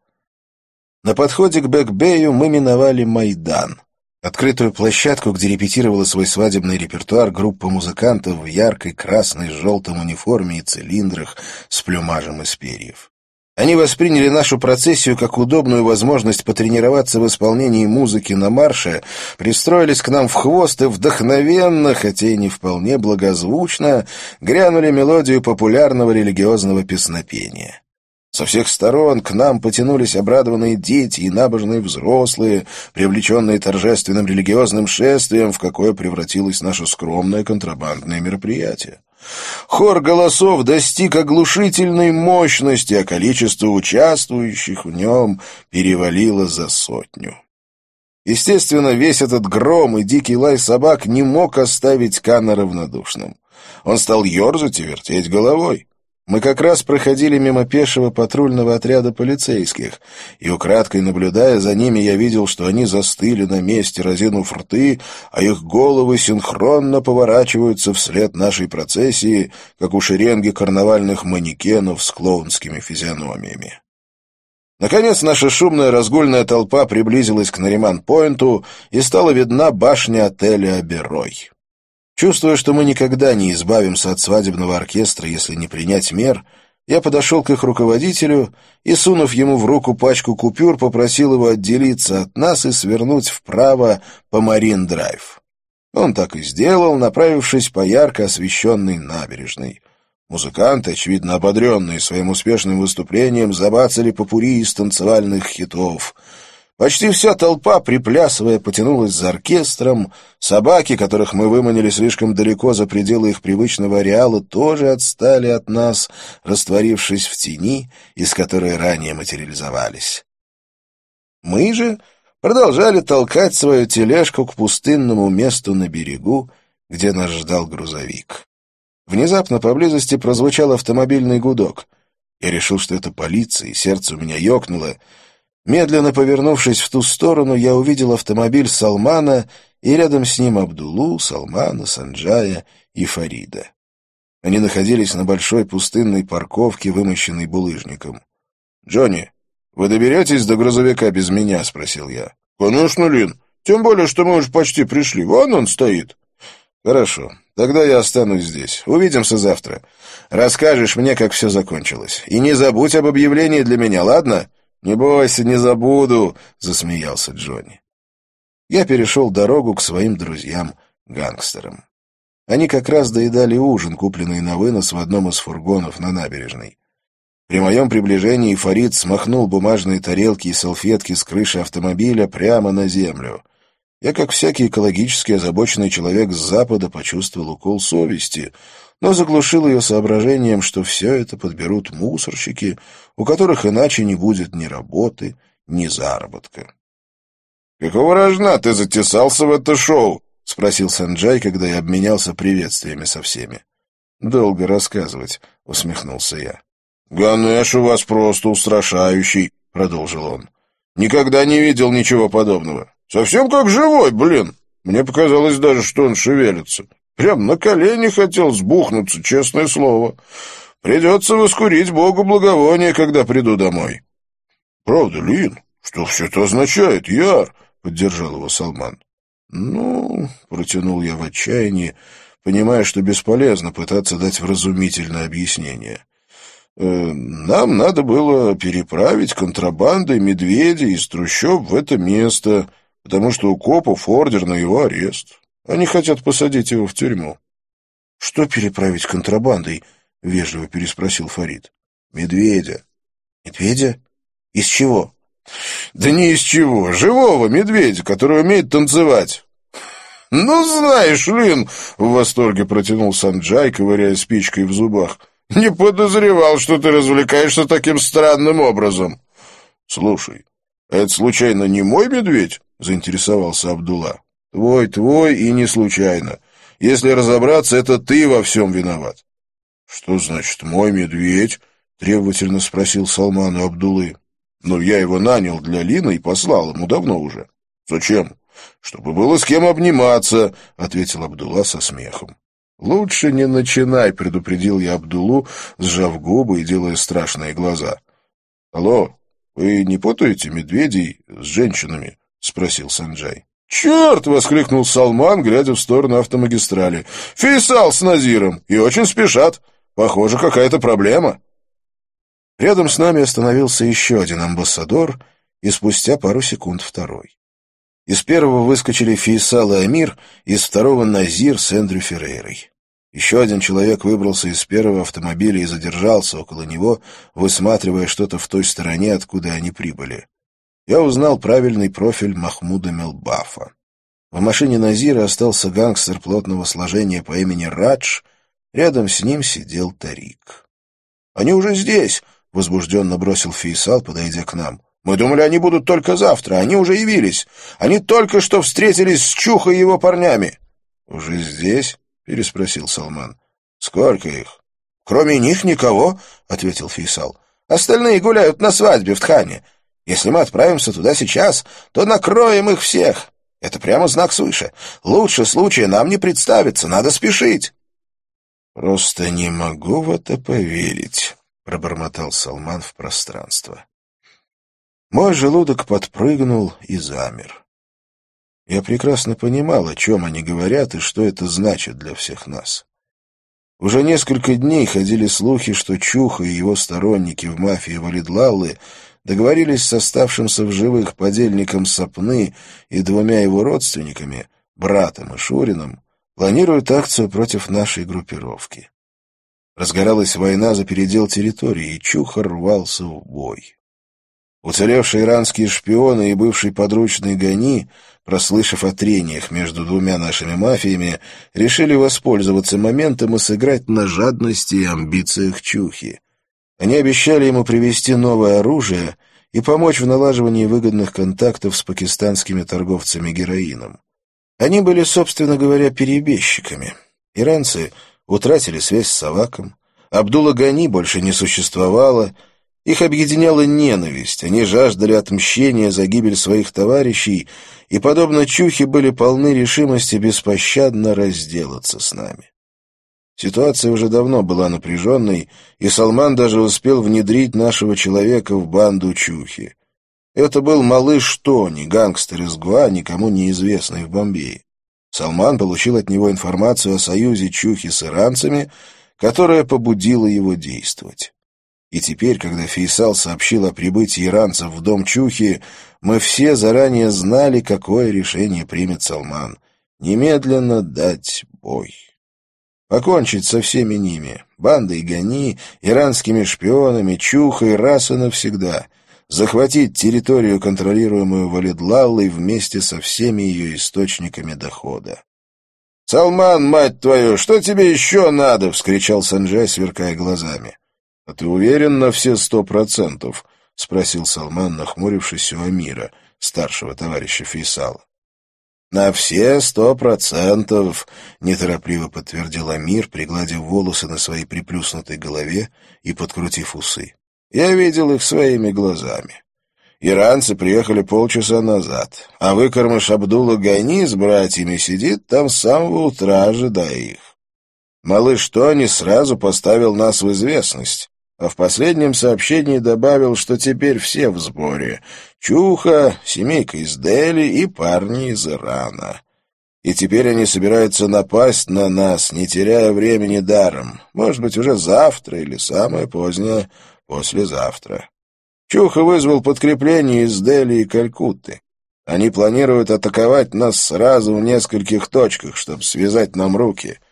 На подходе к Бэкбею мы миновали Майдан. Открытую площадку, где репетировала свой свадебный репертуар группа музыкантов в яркой красной с желтом униформе и цилиндрах с плюмажем из перьев. Они восприняли нашу процессию как удобную возможность потренироваться в исполнении музыки на марше, пристроились к нам в хвост и вдохновенно, хотя и не вполне благозвучно, грянули мелодию популярного религиозного песнопения. Со всех сторон к нам потянулись обрадованные дети и набожные взрослые, привлеченные торжественным религиозным шествием, в какое превратилось наше скромное контрабандное мероприятие. Хор голосов достиг оглушительной мощности, а количество участвующих в нем перевалило за сотню. Естественно, весь этот гром и дикий лай собак не мог оставить Кана равнодушным. Он стал ерзать и вертеть головой. Мы как раз проходили мимо пешего патрульного отряда полицейских, и, украдкой наблюдая за ними, я видел, что они застыли на месте, разинув рты, а их головы синхронно поворачиваются вслед нашей процессии, как у шеренги карнавальных манекенов с клоунскими физиономиями. Наконец наша шумная разгульная толпа приблизилась к Нариман-Пойнту и стала видна башня отеля «Аберой». Чувствуя, что мы никогда не избавимся от свадебного оркестра, если не принять мер, я подошел к их руководителю и, сунув ему в руку пачку купюр, попросил его отделиться от нас и свернуть вправо по Марин-драйв. Он так и сделал, направившись по ярко освещенной набережной. Музыканты, очевидно ободренные своим успешным выступлением, забацали попури из танцевальных хитов — Почти вся толпа, приплясывая, потянулась за оркестром. Собаки, которых мы выманили слишком далеко за пределы их привычного ареала, тоже отстали от нас, растворившись в тени, из которой ранее материализовались. Мы же продолжали толкать свою тележку к пустынному месту на берегу, где нас ждал грузовик. Внезапно поблизости прозвучал автомобильный гудок. Я решил, что это полиция, и сердце у меня ёкнуло — Медленно повернувшись в ту сторону, я увидел автомобиль Салмана и рядом с ним Абдулу, Салмана, Санджая и Фарида. Они находились на большой пустынной парковке, вымощенной булыжником. «Джонни, вы доберетесь до грузовика без меня?» — спросил я. «Конечно, Лин. Тем более, что мы уже почти пришли. Вон он стоит». «Хорошо. Тогда я останусь здесь. Увидимся завтра. Расскажешь мне, как все закончилось. И не забудь об объявлении для меня, ладно?» «Не бойся, не забуду», — засмеялся Джонни. Я перешел дорогу к своим друзьям-гангстерам. Они как раз доедали ужин, купленный на вынос в одном из фургонов на набережной. При моем приближении Фарид смахнул бумажные тарелки и салфетки с крыши автомобиля прямо на землю. Я, как всякий экологически озабоченный человек с Запада, почувствовал укол совести — но заглушил ее соображением, что все это подберут мусорщики, у которых иначе не будет ни работы, ни заработка. «Какого рожна ты затесался в это шоу?» — спросил Санджай, когда я обменялся приветствиями со всеми. «Долго рассказывать», — усмехнулся я. «Ганеш у вас просто устрашающий», — продолжил он. «Никогда не видел ничего подобного. Совсем как живой, блин. Мне показалось даже, что он шевелится. Прям на колени хотел сбухнуться, честное слово. Придется воскурить Богу благовоние, когда приду домой. — Правда, Лин? Что все это означает, Яр? — поддержал его Салман. — Ну, — протянул я в отчаянии, понимая, что бесполезно пытаться дать вразумительное объяснение. Э, нам надо было переправить контрабандой медведя из трущоб в это место, потому что у копов ордер на его арест. Они хотят посадить его в тюрьму. — Что переправить контрабандой? — вежливо переспросил Фарид. — Медведя. — Медведя? Из чего? — Да не из чего. Живого медведя, который умеет танцевать. — Ну, знаешь, Лин, — в восторге протянул Санджай, ковыряя спичкой в зубах, — не подозревал, что ты развлекаешься таким странным образом. — Слушай, это случайно не мой медведь? — заинтересовался Абдулла. Твой, твой и не случайно. Если разобраться, это ты во всем виноват. — Что значит «мой медведь»? — требовательно спросил Салман у Абдулы. — Ну, я его нанял для Лины и послал ему давно уже. — Зачем? — Чтобы было с кем обниматься, — ответил Абдулла со смехом. — Лучше не начинай, — предупредил я Абдулу, сжав губы и делая страшные глаза. — Алло, вы не путаете медведей с женщинами? — спросил Санджай. «Черт!» — воскликнул Салман, глядя в сторону автомагистрали. «Фейсал с Назиром! И очень спешат! Похоже, какая-то проблема!» Рядом с нами остановился еще один амбассадор, и спустя пару секунд второй. Из первого выскочили Фейсал и Амир, из второго — Назир с Эндрю Феррейрой. Еще один человек выбрался из первого автомобиля и задержался около него, высматривая что-то в той стороне, откуда они прибыли я узнал правильный профиль Махмуда Мелбафа. В машине Назира остался гангстер плотного сложения по имени Радж, рядом с ним сидел Тарик. «Они уже здесь!» — возбужденно бросил Фейсал, подойдя к нам. «Мы думали, они будут только завтра, они уже явились. Они только что встретились с Чухой и его парнями». «Уже здесь?» — переспросил Салман. «Сколько их?» «Кроме них никого», — ответил Фейсал. «Остальные гуляют на свадьбе в Тхане. Если мы отправимся туда сейчас, то накроем их всех. Это прямо знак свыше. Лучше случая нам не представится, надо спешить». «Просто не могу в это поверить», — пробормотал Салман в пространство. Мой желудок подпрыгнул и замер. Я прекрасно понимал, о чем они говорят и что это значит для всех нас. Уже несколько дней ходили слухи, что Чуха и его сторонники в мафии Валидлаллы договорились с оставшимся в живых подельником Сапны и двумя его родственниками, братом и Шурином, планируют акцию против нашей группировки. Разгоралась война за передел территории, и Чуха рвался в бой. Уцелевшие иранские шпионы и бывший подручный Гани, прослышав о трениях между двумя нашими мафиями, решили воспользоваться моментом и сыграть на жадности и амбициях Чухи. Они обещали ему привезти новое оружие и помочь в налаживании выгодных контактов с пакистанскими торговцами героином. Они были, собственно говоря, перебежчиками. Иранцы утратили связь с Саваком, Абдулла Гани больше не существовало — их объединяла ненависть, они жаждали отмщения за гибель своих товарищей и, подобно Чухе, были полны решимости беспощадно разделаться с нами. Ситуация уже давно была напряженной, и Салман даже успел внедрить нашего человека в банду Чухи. Это был малыш Тони, гангстер из Гуа, никому неизвестный в Бомбее. Салман получил от него информацию о союзе Чухи с иранцами, которая побудила его действовать. И теперь, когда Фейсал сообщил о прибытии иранцев в дом Чухи, мы все заранее знали, какое решение примет Салман. Немедленно дать бой. Покончить со всеми ними, бандой Гани, иранскими шпионами, Чухой раз и навсегда. Захватить территорию, контролируемую Валидлаллой, вместе со всеми ее источниками дохода. «Салман, мать твою, что тебе еще надо?» — вскричал Санджай, сверкая глазами. — А ты уверен на все сто процентов? — спросил Салман, нахмурившись у Амира, старшего товарища Фейсала. — На все сто процентов, — неторопливо подтвердил Амир, пригладив волосы на своей приплюснутой голове и подкрутив усы. — Я видел их своими глазами. Иранцы приехали полчаса назад, а выкормыш Абдулла Гани с братьями сидит там с самого утра, ожидая их. Малыш Тони сразу поставил нас в известность, а в последнем сообщении добавил, что теперь все в сборе. Чуха, семейка из Дели и парни из Ирана. И теперь они собираются напасть на нас, не теряя времени даром. Может быть, уже завтра или самое позднее послезавтра. Чуха вызвал подкрепление из Дели и Калькутты. Они планируют атаковать нас сразу в нескольких точках, чтобы связать нам руки —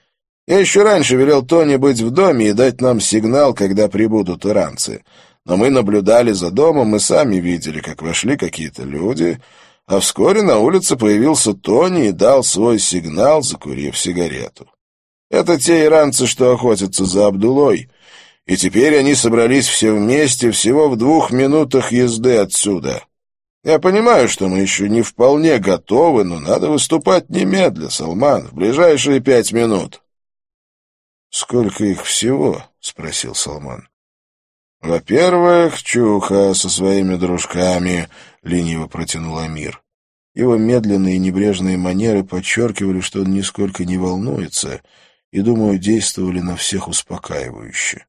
я еще раньше велел Тони быть в доме и дать нам сигнал, когда прибудут иранцы. Но мы наблюдали за домом и сами видели, как вошли какие-то люди, а вскоре на улице появился Тони и дал свой сигнал, закурив сигарету. Это те иранцы, что охотятся за Абдулой, и теперь они собрались все вместе всего в двух минутах езды отсюда. Я понимаю, что мы еще не вполне готовы, но надо выступать немедля, Салман, в ближайшие пять минут. «Сколько их всего?» — спросил Салман. «Во-первых, Чуха со своими дружками», — лениво протянул Амир. Его медленные и небрежные манеры подчеркивали, что он нисколько не волнуется, и, думаю, действовали на всех успокаивающе.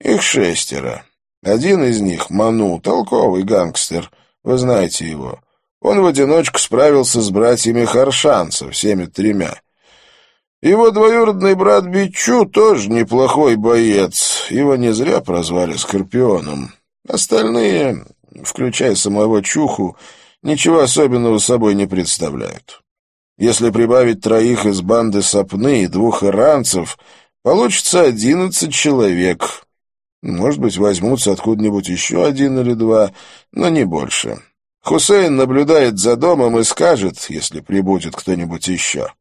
«Их шестеро. Один из них — Ману, толковый гангстер. Вы знаете его. Он в одиночку справился с братьями Харшан всеми тремя. Его двоюродный брат Бичу тоже неплохой боец. Его не зря прозвали Скорпионом. Остальные, включая самого Чуху, ничего особенного собой не представляют. Если прибавить троих из банды Сапны и двух иранцев, получится одиннадцать человек. Может быть, возьмутся откуда-нибудь еще один или два, но не больше. Хусейн наблюдает за домом и скажет, если прибудет кто-нибудь еще.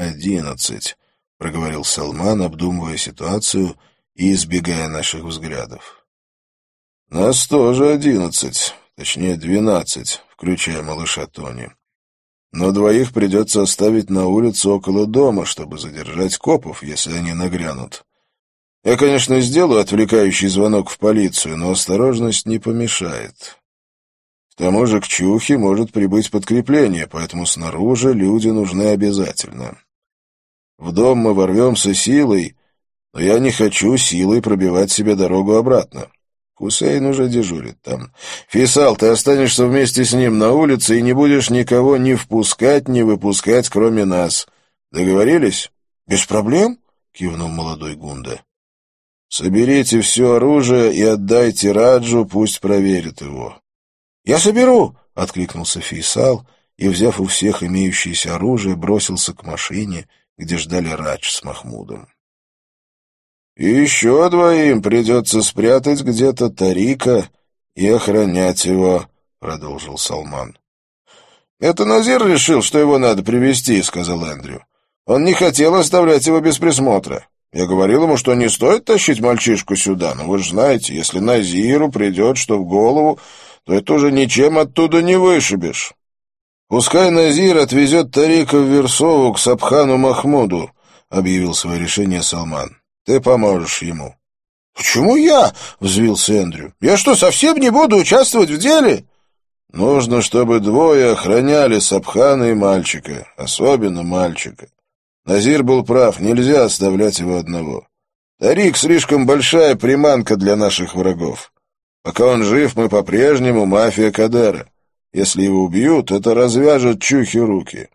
«Одиннадцать», — проговорил Салман, обдумывая ситуацию и избегая наших взглядов. «Нас тоже одиннадцать, точнее двенадцать, включая малыша Тони. Но двоих придется оставить на улице около дома, чтобы задержать копов, если они нагрянут. Я, конечно, сделаю отвлекающий звонок в полицию, но осторожность не помешает. К тому же к Чухе может прибыть подкрепление, поэтому снаружи люди нужны обязательно. В дом мы ворвемся силой, но я не хочу силой пробивать себе дорогу обратно. Хусейн уже дежурит там. Фисал, ты останешься вместе с ним на улице и не будешь никого ни впускать, ни выпускать, кроме нас. Договорились? Без проблем, кивнул молодой Гунда. Соберите все оружие и отдайте Раджу, пусть проверит его. Я соберу, откликнулся Фейсал и, взяв у всех имеющееся оружие, бросился к машине, где ждали Радж с Махмудом. И еще двоим придется спрятать где-то Тарика и охранять его, — продолжил Салман. — Это Назир решил, что его надо привести, сказал Эндрю. Он не хотел оставлять его без присмотра. Я говорил ему, что не стоит тащить мальчишку сюда, но вы же знаете, если Назиру придет что в голову, то это уже ничем оттуда не вышибешь. Пускай Назир отвезет Тарика в Версову к Сабхану Махмуду, — объявил свое решение Салман. Ты поможешь ему. — Почему я? — взвился Эндрю. — Я что, совсем не буду участвовать в деле? — Нужно, чтобы двое охраняли Сабхана и мальчика, особенно мальчика. Назир был прав, нельзя оставлять его одного. Тарик слишком большая приманка для наших врагов. Пока он жив, мы по-прежнему мафия Кадера. Если его убьют, это развяжет чухи руки.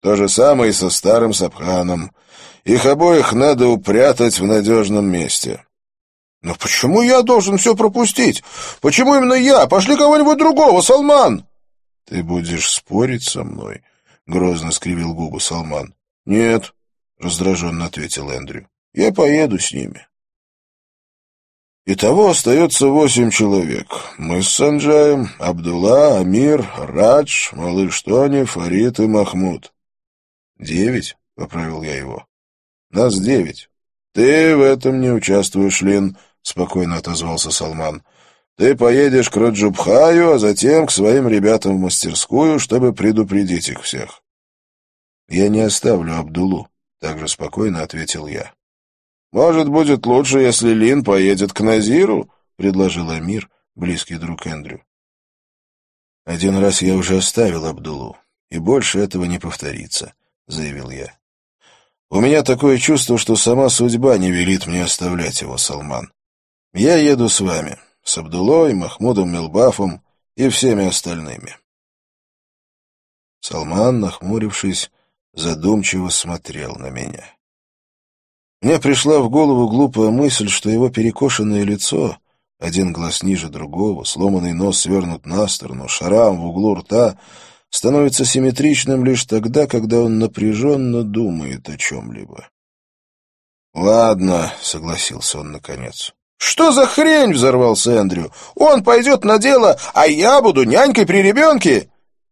То же самое и со старым Сапханом. Их обоих надо упрятать в надежном месте. Но почему я должен все пропустить? Почему именно я? Пошли кого-нибудь другого, Салман. Ты будешь спорить со мной? Грозно скривил губы Салман. Нет, раздраженно ответил Эндрю. Я поеду с ними. Итого остается восемь человек. Мы с Санджаем, Абдулла, Амир, Радж, Малыш Тони, Фарид и Махмуд. Девять, — поправил я его. Нас девять. Ты в этом не участвуешь, Лин, — спокойно отозвался Салман. Ты поедешь к Раджубхаю, а затем к своим ребятам в мастерскую, чтобы предупредить их всех. Я не оставлю Абдулу, — также спокойно ответил я. Может, будет лучше, если Лин поедет к Назиру, — предложил Амир, близкий друг Эндрю. Один раз я уже оставил Абдулу, и больше этого не повторится, — заявил я. У меня такое чувство, что сама судьба не велит мне оставлять его, Салман. Я еду с вами, с Абдулой, Махмудом Милбафом и всеми остальными. Салман, нахмурившись, задумчиво смотрел на меня. Мне пришла в голову глупая мысль, что его перекошенное лицо, один глаз ниже другого, сломанный нос свернут на сторону, шарам в углу рта — становится симметричным лишь тогда, когда он напряженно думает о чем-либо. «Ладно», — согласился он наконец. «Что за хрень?» — взорвался Эндрю. «Он пойдет на дело, а я буду нянькой при ребенке!»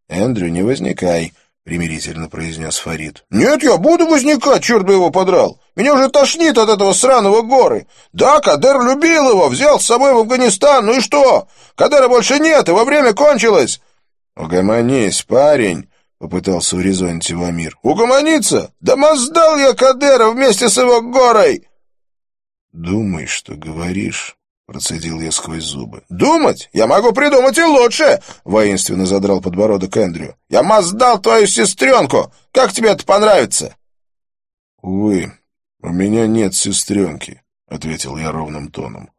«Эндрю, не возникай», — примирительно произнес Фарид. «Нет, я буду возникать, черт бы его подрал! Меня уже тошнит от этого сраного горы! Да, Кадер любил его, взял с собой в Афганистан, ну и что? Кадера больше нет, во время кончилось! «Угомонись, парень!» — попытался урезонить его Амир. «Угомониться? Да маздал я Кадера вместе с его горой!» «Думай, что говоришь», — процедил я сквозь зубы. «Думать? Я могу придумать и лучше!» — воинственно задрал подбородок Эндрю. «Я маздал твою сестренку! Как тебе это понравится?» «Увы, у меня нет сестренки», — ответил я ровным тоном.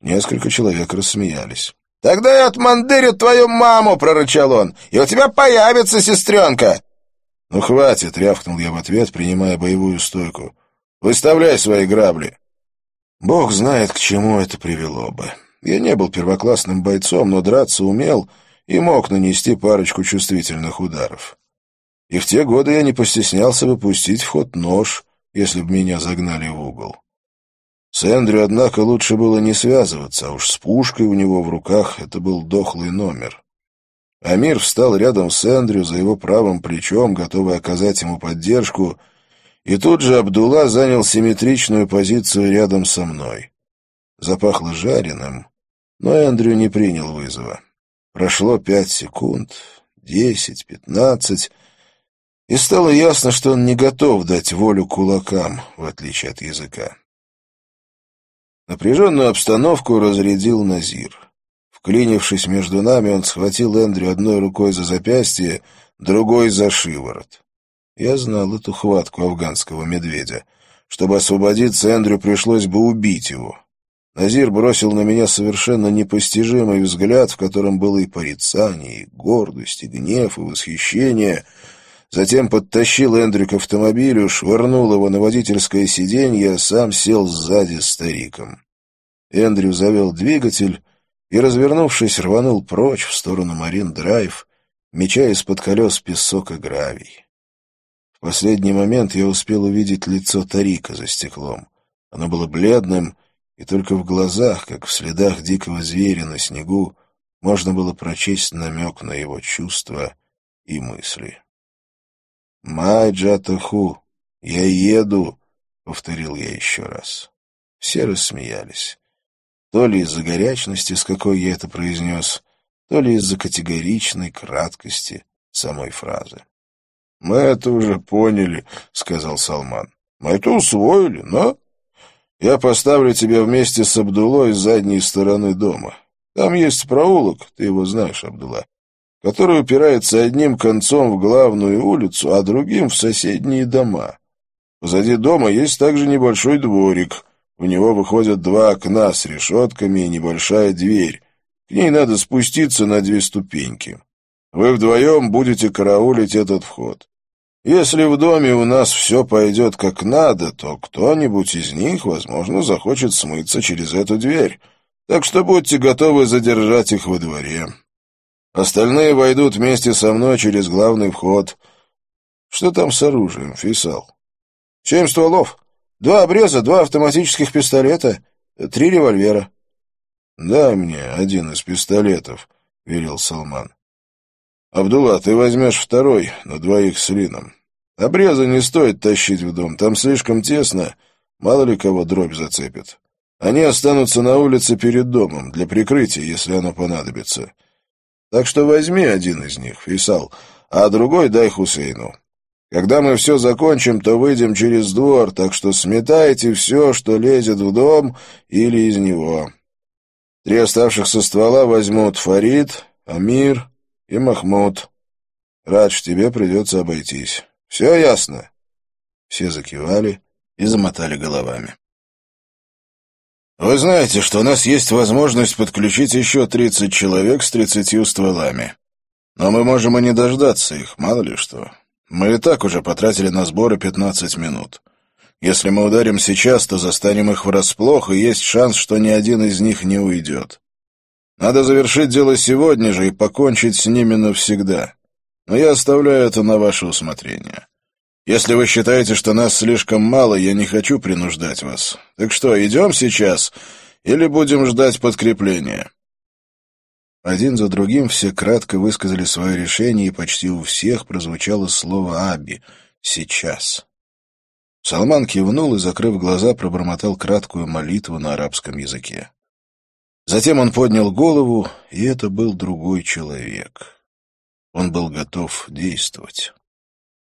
Несколько человек рассмеялись. «Тогда я отмандырю твою маму!» — прорычал он. «И у тебя появится сестренка!» «Ну, хватит!» — рявкнул я в ответ, принимая боевую стойку. «Выставляй свои грабли!» Бог знает, к чему это привело бы. Я не был первоклассным бойцом, но драться умел и мог нанести парочку чувствительных ударов. И в те годы я не постеснялся бы пустить в ход нож, если бы меня загнали в угол. С Эндрю, однако, лучше было не связываться, а уж с пушкой у него в руках это был дохлый номер. Амир встал рядом с Эндрю за его правым плечом, готовый оказать ему поддержку, и тут же Абдулла занял симметричную позицию рядом со мной. Запахло жареным, но Эндрю не принял вызова. Прошло пять секунд, десять, пятнадцать, и стало ясно, что он не готов дать волю кулакам, в отличие от языка. Напряженную обстановку разрядил Назир. Вклинившись между нами, он схватил Эндрю одной рукой за запястье, другой за шиворот. Я знал эту хватку афганского медведя. Чтобы освободиться, Эндрю пришлось бы убить его. Назир бросил на меня совершенно непостижимый взгляд, в котором было и порицание, и гордость, и гнев, и восхищение. Затем подтащил Эндрю к автомобилю, швырнул его на водительское сиденье, а сам сел сзади стариком. Эндрю завел двигатель и, развернувшись, рванул прочь в сторону Марин-драйв, меча из-под колес песок и гравий. В последний момент я успел увидеть лицо Тарика за стеклом. Оно было бледным, и только в глазах, как в следах дикого зверя на снегу, можно было прочесть намек на его чувства и мысли. «Май Джатаху, я еду!» — повторил я еще раз. Все рассмеялись. То ли из-за горячности, с какой я это произнес, то ли из-за категоричной краткости самой фразы. «Мы это уже поняли», — сказал Салман. «Мы это усвоили, но я поставлю тебя вместе с Абдулой с задней стороны дома. Там есть проулок, ты его знаешь, Абдулла, который упирается одним концом в главную улицу, а другим в соседние дома. Позади дома есть также небольшой дворик. В него выходят два окна с решетками и небольшая дверь. К ней надо спуститься на две ступеньки. Вы вдвоем будете караулить этот вход. Если в доме у нас все пойдет как надо, то кто-нибудь из них, возможно, захочет смыться через эту дверь. Так что будьте готовы задержать их во дворе. Остальные войдут вместе со мной через главный вход. Что там с оружием, Фисал? Семь стволов, два обреза, два автоматических пистолета, три револьвера. — Дай мне один из пистолетов, — велел Салман. — Абдулла, ты возьмешь второй на двоих с Лином. Обрезы не стоит тащить в дом, там слишком тесно, мало ли кого дробь зацепит. Они останутся на улице перед домом, для прикрытия, если оно понадобится. Так что возьми один из них, Фисал, а другой дай Хусейну. Когда мы все закончим, то выйдем через двор, так что сметайте все, что лезет в дом или из него. Три оставшихся ствола возьмут Фарид, Амир и Махмуд. Радж, тебе придется обойтись. Все ясно?» Все закивали и замотали головами. «Вы знаете, что у нас есть возможность подключить еще тридцать человек с тридцатью стволами. Но мы можем и не дождаться их, мало ли что. Мы и так уже потратили на сборы пятнадцать минут. Если мы ударим сейчас, то застанем их врасплох, и есть шанс, что ни один из них не уйдет. Надо завершить дело сегодня же и покончить с ними навсегда но я оставляю это на ваше усмотрение. Если вы считаете, что нас слишком мало, я не хочу принуждать вас. Так что, идем сейчас или будем ждать подкрепления?» Один за другим все кратко высказали свое решение, и почти у всех прозвучало слово «Аби» — «сейчас». Салман кивнул и, закрыв глаза, пробормотал краткую молитву на арабском языке. Затем он поднял голову, и это был другой человек. Он был готов действовать.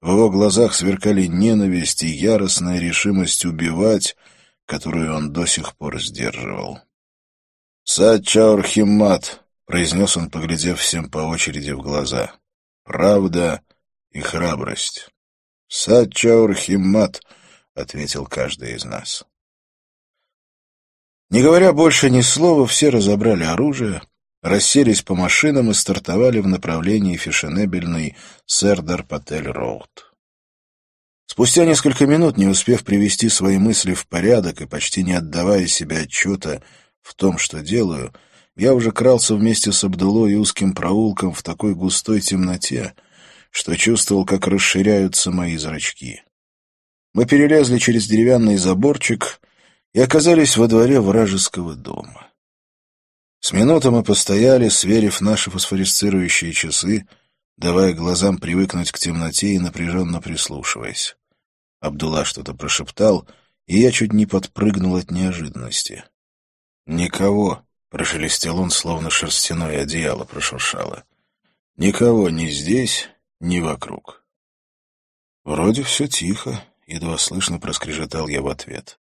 В его глазах сверкали ненависть и яростная решимость убивать, которую он до сих пор сдерживал. «Сад Химмат», — произнес он, поглядев всем по очереди в глаза. «Правда и храбрость». «Сад Химмат», — ответил каждый из нас. Не говоря больше ни слова, все разобрали оружие, расселись по машинам и стартовали в направлении фешенебельной Сердар-Патель-Роуд. Спустя несколько минут, не успев привести свои мысли в порядок и почти не отдавая себе отчета в том, что делаю, я уже крался вместе с Абдулой узким проулком в такой густой темноте, что чувствовал, как расширяются мои зрачки. Мы перелезли через деревянный заборчик и оказались во дворе вражеского дома. С минуты мы постояли, сверив наши фосфорисцирующие часы, давая глазам привыкнуть к темноте и напряженно прислушиваясь. Абдулла что-то прошептал, и я чуть не подпрыгнул от неожиданности. «Никого», — прошелестел он, словно шерстяное одеяло прошуршало. «Никого ни здесь, ни вокруг». «Вроде все тихо», — едва слышно проскрежетал я в ответ.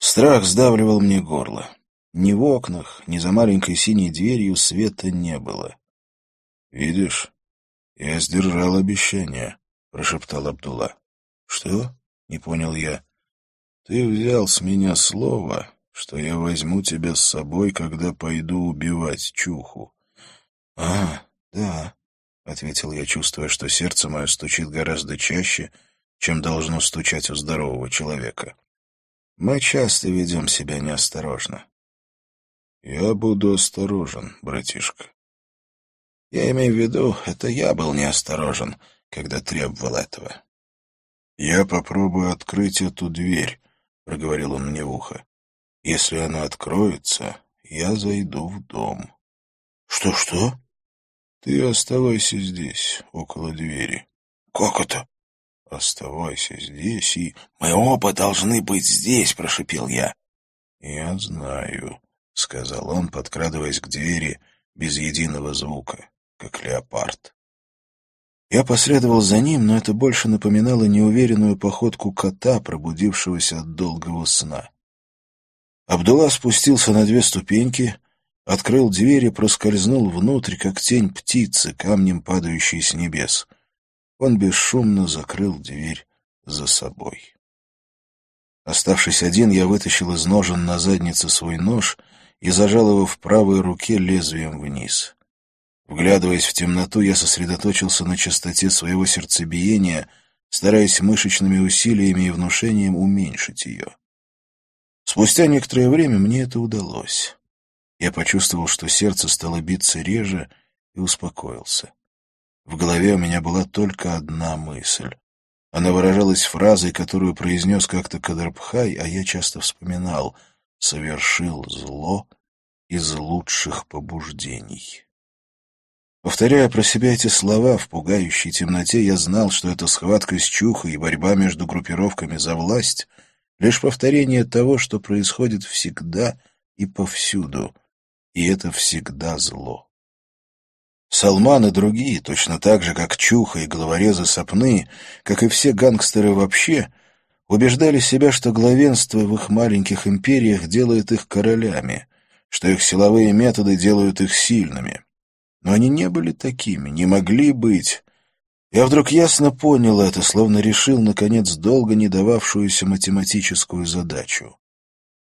Страх сдавливал мне горло. Ни в окнах, ни за маленькой синей дверью света не было. — Видишь, я сдержал обещание, — прошептал Абдулла. — Что? — не понял я. — Ты взял с меня слово, что я возьму тебя с собой, когда пойду убивать Чуху. — А, да, — ответил я, чувствуя, что сердце мое стучит гораздо чаще, чем должно стучать у здорового человека. Мы часто ведем себя неосторожно. Я буду осторожен, братишка. Я имею в виду, это я был неосторожен, когда требовал этого. Я попробую открыть эту дверь, проговорил он мне в ухо. Если она откроется, я зайду в дом. Что-что? Ты оставайся здесь, около двери. Как это? Оставайся здесь и... Мы оба должны быть здесь, прошипел я. Я знаю, — сказал он, подкрадываясь к двери без единого звука, как леопард. Я последовал за ним, но это больше напоминало неуверенную походку кота, пробудившегося от долгого сна. Абдулла спустился на две ступеньки, открыл дверь и проскользнул внутрь, как тень птицы, камнем падающей с небес. Он бесшумно закрыл дверь за собой. Оставшись один, я вытащил из ножен на заднице свой нож — и зажал его в правой руке лезвием вниз. Вглядываясь в темноту, я сосредоточился на частоте своего сердцебиения, стараясь мышечными усилиями и внушением уменьшить ее. Спустя некоторое время мне это удалось. Я почувствовал, что сердце стало биться реже, и успокоился. В голове у меня была только одна мысль. Она выражалась фразой, которую произнес как-то Кадрбхай, а я часто вспоминал — совершил зло из лучших побуждений. Повторяя про себя эти слова в пугающей темноте, я знал, что эта схватка с Чухой и борьба между группировками за власть — лишь повторение того, что происходит всегда и повсюду, и это всегда зло. Салман и другие, точно так же, как Чуха и головорезы Сапны, как и все гангстеры вообще, убеждали себя, что главенство в их маленьких империях делает их королями, что их силовые методы делают их сильными. Но они не были такими, не могли быть. Я вдруг ясно понял это, словно решил, наконец, долго не дававшуюся математическую задачу.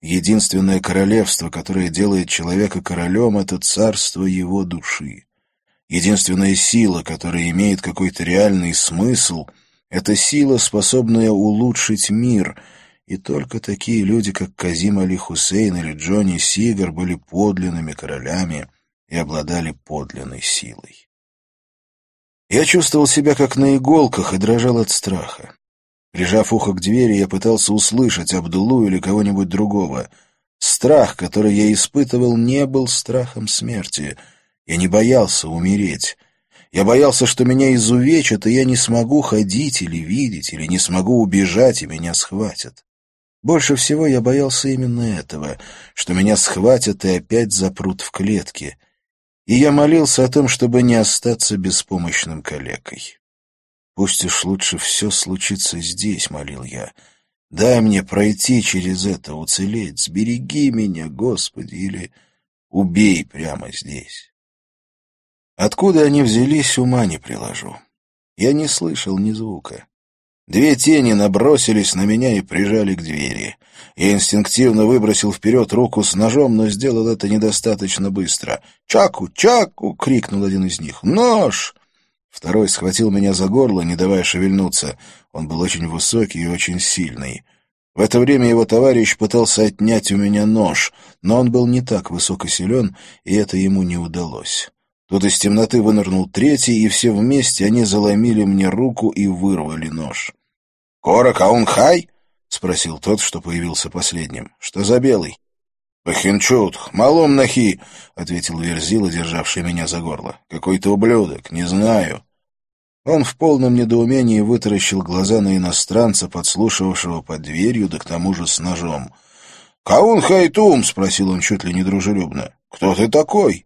Единственное королевство, которое делает человека королем, — это царство его души. Единственная сила, которая имеет какой-то реальный смысл — это сила, способная улучшить мир, и только такие люди, как Казим Али Хусейн или Джонни Сигар, были подлинными королями и обладали подлинной силой. Я чувствовал себя как на иголках и дрожал от страха. Прижав ухо к двери, я пытался услышать Абдулу или кого-нибудь другого. Страх, который я испытывал, не был страхом смерти. Я не боялся умереть. Я боялся, что меня изувечат, и я не смогу ходить или видеть, или не смогу убежать, и меня схватят. Больше всего я боялся именно этого, что меня схватят и опять запрут в клетке. И я молился о том, чтобы не остаться беспомощным калекой. «Пусть уж лучше все случится здесь», — молил я. «Дай мне пройти через это, уцелеть, сбереги меня, Господи, или убей прямо здесь». Откуда они взялись, ума не приложу. Я не слышал ни звука. Две тени набросились на меня и прижали к двери. Я инстинктивно выбросил вперед руку с ножом, но сделал это недостаточно быстро. «Чаку! Чаку!» — крикнул один из них. «Нож!» Второй схватил меня за горло, не давая шевельнуться. Он был очень высокий и очень сильный. В это время его товарищ пытался отнять у меня нож, но он был не так высоко силен, и это ему не удалось. Тут из темноты вынырнул третий, и все вместе они заломили мне руку и вырвали нож. «Кора Каунхай?» — спросил тот, что появился последним. «Что за белый?» «Пахинчут, малом нахи!» — ответил Верзила, державший меня за горло. «Какой-то ублюдок, не знаю». Он в полном недоумении вытаращил глаза на иностранца, подслушивавшего под дверью, да к тому же с ножом. «Каун Хайтум?» — спросил он чуть ли не дружелюбно. «Кто ты такой?»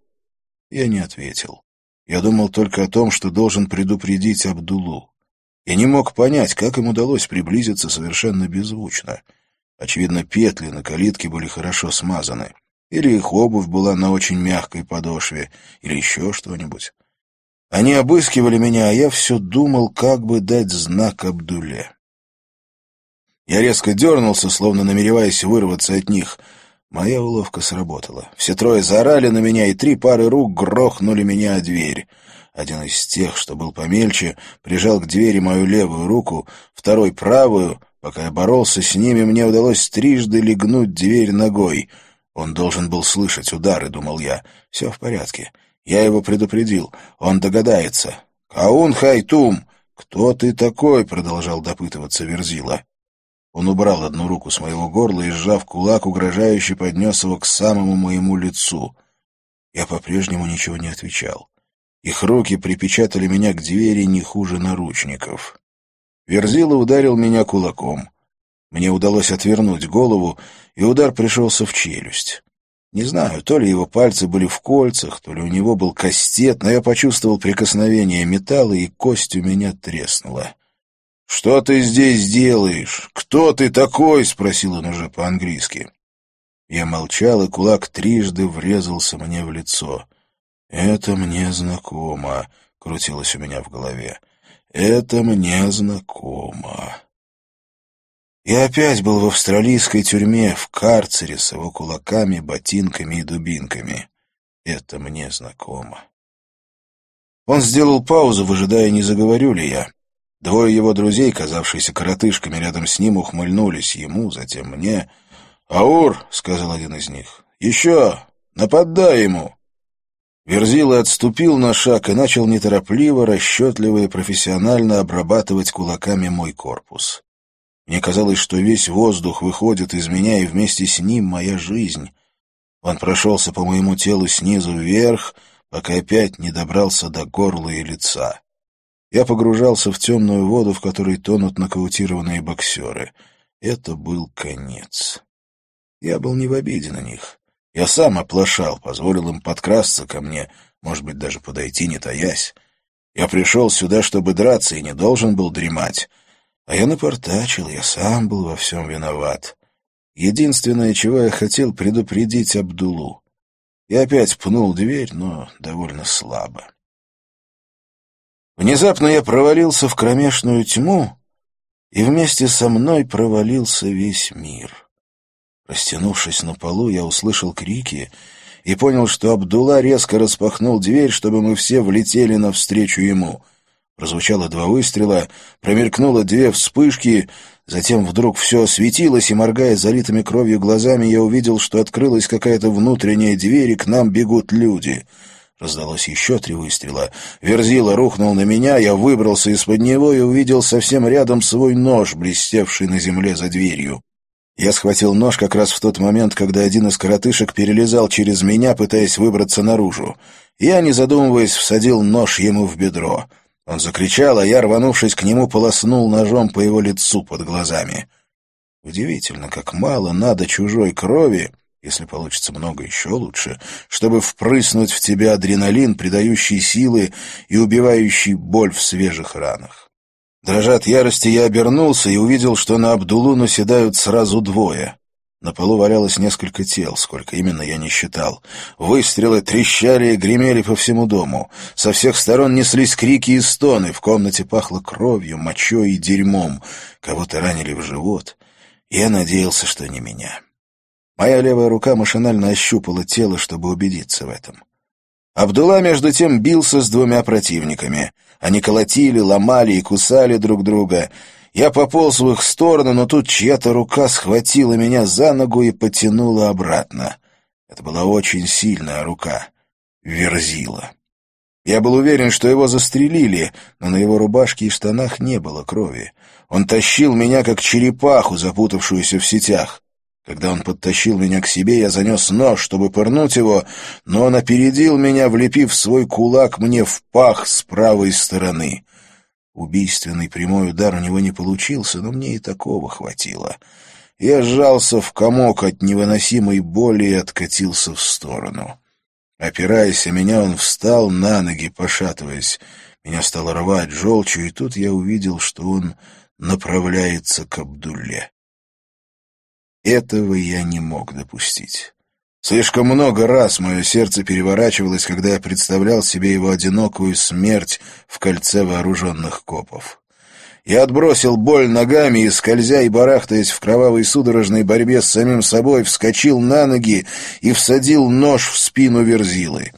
Я не ответил. Я думал только о том, что должен предупредить Абдулу. Я не мог понять, как им удалось приблизиться совершенно беззвучно. Очевидно, петли на калитке были хорошо смазаны. Или их обувь была на очень мягкой подошве, или еще что-нибудь. Они обыскивали меня, а я все думал, как бы дать знак Абдуле. Я резко дернулся, словно намереваясь вырваться от них. Моя уловка сработала. Все трое заорали на меня, и три пары рук грохнули меня о дверь. Один из тех, что был помельче, прижал к двери мою левую руку, второй — правую. Пока я боролся с ними, мне удалось трижды легнуть дверь ногой. Он должен был слышать удары, думал я. Все в порядке. Я его предупредил. Он догадается. «Каун Хайтум!» «Кто ты такой?» — продолжал допытываться Верзила. Он убрал одну руку с моего горла и, сжав кулак, угрожающе поднес его к самому моему лицу. Я по-прежнему ничего не отвечал. Их руки припечатали меня к двери не хуже наручников. Верзила ударил меня кулаком. Мне удалось отвернуть голову, и удар пришелся в челюсть. Не знаю, то ли его пальцы были в кольцах, то ли у него был кастет, но я почувствовал прикосновение металла, и кость у меня треснула. «Что ты здесь делаешь? Кто ты такой?» — спросил он уже по-английски. Я молчал, и кулак трижды врезался мне в лицо — «Это мне знакомо», — крутилось у меня в голове. «Это мне знакомо». Я опять был в австралийской тюрьме, в карцере с его кулаками, ботинками и дубинками. Это мне знакомо. Он сделал паузу, выжидая, не заговорю ли я. Двое его друзей, казавшиеся коротышками рядом с ним, ухмыльнулись ему, затем мне. «Аур!» — сказал один из них. «Еще! Нападай ему!» Верзила отступил на шаг и начал неторопливо, расчетливо и профессионально обрабатывать кулаками мой корпус. Мне казалось, что весь воздух выходит из меня, и вместе с ним моя жизнь. Он прошелся по моему телу снизу вверх, пока опять не добрался до горла и лица. Я погружался в темную воду, в которой тонут нокаутированные боксеры. Это был конец. Я был не в обиде на них. Я сам оплошал, позволил им подкрасться ко мне, может быть, даже подойти, не таясь. Я пришел сюда, чтобы драться, и не должен был дремать. А я напортачил, я сам был во всем виноват. Единственное, чего я хотел, предупредить Абдулу. Я опять пнул дверь, но довольно слабо. Внезапно я провалился в кромешную тьму, и вместе со мной провалился весь мир. Растянувшись на полу, я услышал крики и понял, что Абдулла резко распахнул дверь, чтобы мы все влетели навстречу ему. Прозвучало два выстрела, промелькнуло две вспышки, затем вдруг все осветилось, и, моргая залитыми кровью глазами, я увидел, что открылась какая-то внутренняя дверь, и к нам бегут люди. Раздалось еще три выстрела. Верзила рухнул на меня, я выбрался из-под него и увидел совсем рядом свой нож, блестевший на земле за дверью. Я схватил нож как раз в тот момент, когда один из коротышек перелезал через меня, пытаясь выбраться наружу. Я, не задумываясь, всадил нож ему в бедро. Он закричал, а я, рванувшись к нему, полоснул ножом по его лицу под глазами. Удивительно, как мало надо чужой крови, если получится много еще лучше, чтобы впрыснуть в тебя адреналин, придающий силы и убивающий боль в свежих ранах. Дрожа от ярости, я обернулся и увидел, что на Абдулу наседают сразу двое. На полу валялось несколько тел, сколько именно я не считал. Выстрелы трещали и гремели по всему дому. Со всех сторон неслись крики и стоны, в комнате пахло кровью, мочой и дерьмом. Кого-то ранили в живот. Я надеялся, что не меня. Моя левая рука машинально ощупала тело, чтобы убедиться в этом. Абдулла, между тем, бился с двумя противниками. Они колотили, ломали и кусали друг друга. Я пополз в их сторону, но тут чья-то рука схватила меня за ногу и потянула обратно. Это была очень сильная рука. Верзила. Я был уверен, что его застрелили, но на его рубашке и штанах не было крови. Он тащил меня, как черепаху, запутавшуюся в сетях. Когда он подтащил меня к себе, я занес нож, чтобы пырнуть его, но он опередил меня, влепив свой кулак мне в пах с правой стороны. Убийственный прямой удар у него не получился, но мне и такого хватило. Я сжался в комок от невыносимой боли и откатился в сторону. Опираясь о меня, он встал на ноги, пошатываясь. Меня стало рвать желчью, и тут я увидел, что он направляется к Абдулле. Этого я не мог допустить. Слишком много раз мое сердце переворачивалось, когда я представлял себе его одинокую смерть в кольце вооруженных копов. Я отбросил боль ногами и, скользя и барахтаясь в кровавой судорожной борьбе с самим собой, вскочил на ноги и всадил нож в спину Верзилы.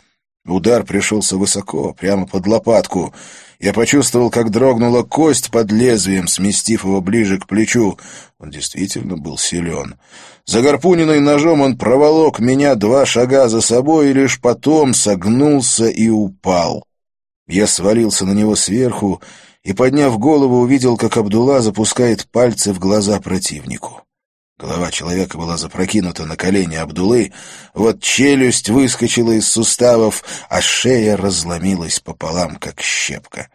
Удар пришелся высоко, прямо под лопатку. Я почувствовал, как дрогнула кость под лезвием, сместив его ближе к плечу. Он действительно был силен. Загорпуненный ножом он проволок меня два шага за собой и лишь потом согнулся и упал. Я свалился на него сверху и, подняв голову, увидел, как Абдулла запускает пальцы в глаза противнику. Голова человека была запрокинута на колени Абдулы, вот челюсть выскочила из суставов, а шея разломилась пополам, как щепка.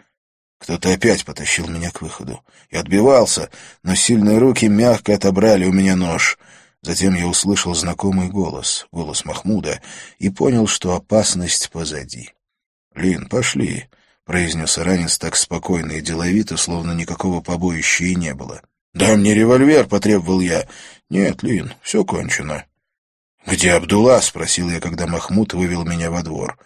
Кто-то опять потащил меня к выходу. Я отбивался, но сильные руки мягко отобрали у меня нож. Затем я услышал знакомый голос, голос Махмуда, и понял, что опасность позади. «Лин, пошли», — произнес Ранец так спокойно и деловито, словно никакого побоища и не было. «Дай мне револьвер», — потребовал я. «Нет, Лин, все кончено». «Где Абдулла?» — спросил я, когда Махмуд вывел меня во двор.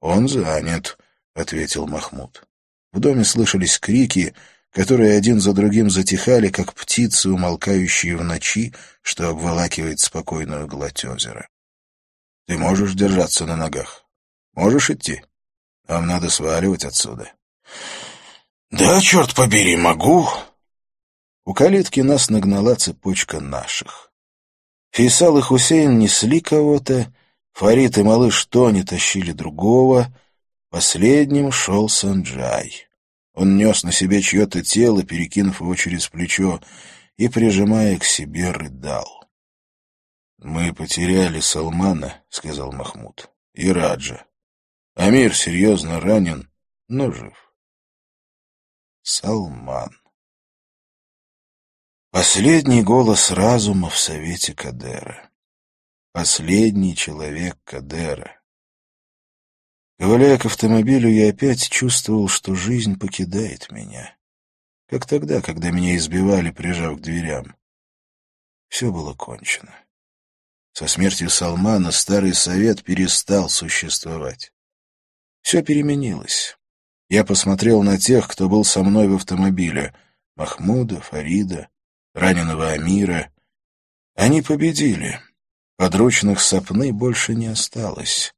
«Он занят», — ответил Махмуд. В доме слышались крики, которые один за другим затихали, как птицы, умолкающие в ночи, что обволакивает спокойную гладь озера. «Ты можешь держаться на ногах? Можешь идти? Нам надо сваливать отсюда». «Да, черт побери, могу», у калитки нас нагнала цепочка наших. Фейсал и Хусейн несли кого-то, Фарид и малыш Тони тащили другого, последним шел Санджай. Он нес на себе чье-то тело, перекинув его через плечо, и, прижимая к себе, рыдал. «Мы потеряли Салмана», — сказал Махмуд, — «и Раджа. Амир серьезно ранен, но жив». Салман. Последний голос разума в совете Кадера. Последний человек Кадера. Ковыляя к автомобилю, я опять чувствовал, что жизнь покидает меня. Как тогда, когда меня избивали, прижав к дверям. Все было кончено. Со смертью Салмана старый совет перестал существовать. Все переменилось. Я посмотрел на тех, кто был со мной в автомобиле. Махмуда, Фарида, раненого Амира. Они победили. Подручных сопны больше не осталось.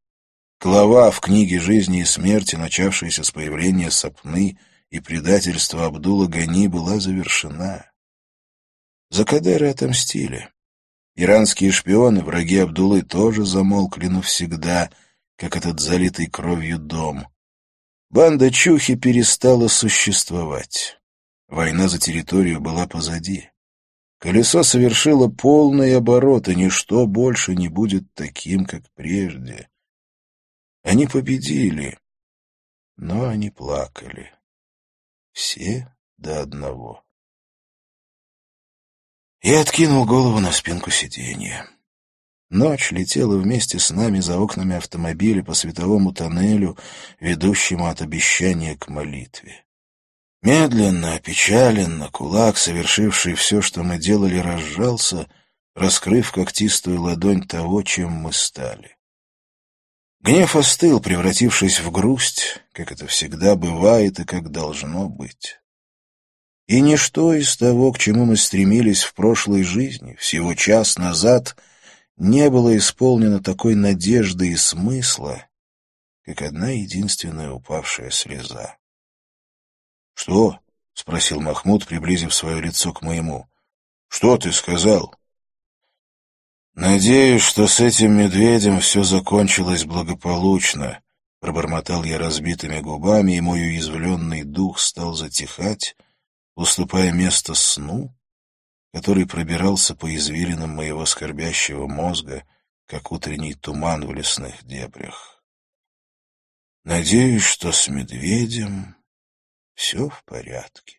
Глава в книге «Жизни и смерти», начавшаяся с появления сопны и предательства Абдула Гани, была завершена. За Кадеры отомстили. Иранские шпионы, враги Абдулы, тоже замолкли навсегда, как этот залитый кровью дом. Банда Чухи перестала существовать. Война за территорию была позади. Колесо совершило полный оборот, и ничто больше не будет таким, как прежде. Они победили, но они плакали. Все до одного. Я откинул голову на спинку сиденья. Ночь летела вместе с нами за окнами автомобиля по световому тоннелю, ведущему от обещания к молитве. Медленно, опечаленно, кулак, совершивший все, что мы делали, разжался, раскрыв когтистую ладонь того, чем мы стали. Гнев остыл, превратившись в грусть, как это всегда бывает и как должно быть. И ничто из того, к чему мы стремились в прошлой жизни, всего час назад, не было исполнено такой надежды и смысла, как одна единственная упавшая слеза. «Что?» — спросил Махмуд, приблизив свое лицо к моему. «Что ты сказал?» «Надеюсь, что с этим медведем все закончилось благополучно», — пробормотал я разбитыми губами, и мой уязвленный дух стал затихать, уступая место сну, который пробирался по извилинам моего скорбящего мозга, как утренний туман в лесных дебрях. Надеюсь, что с медведем все в порядке.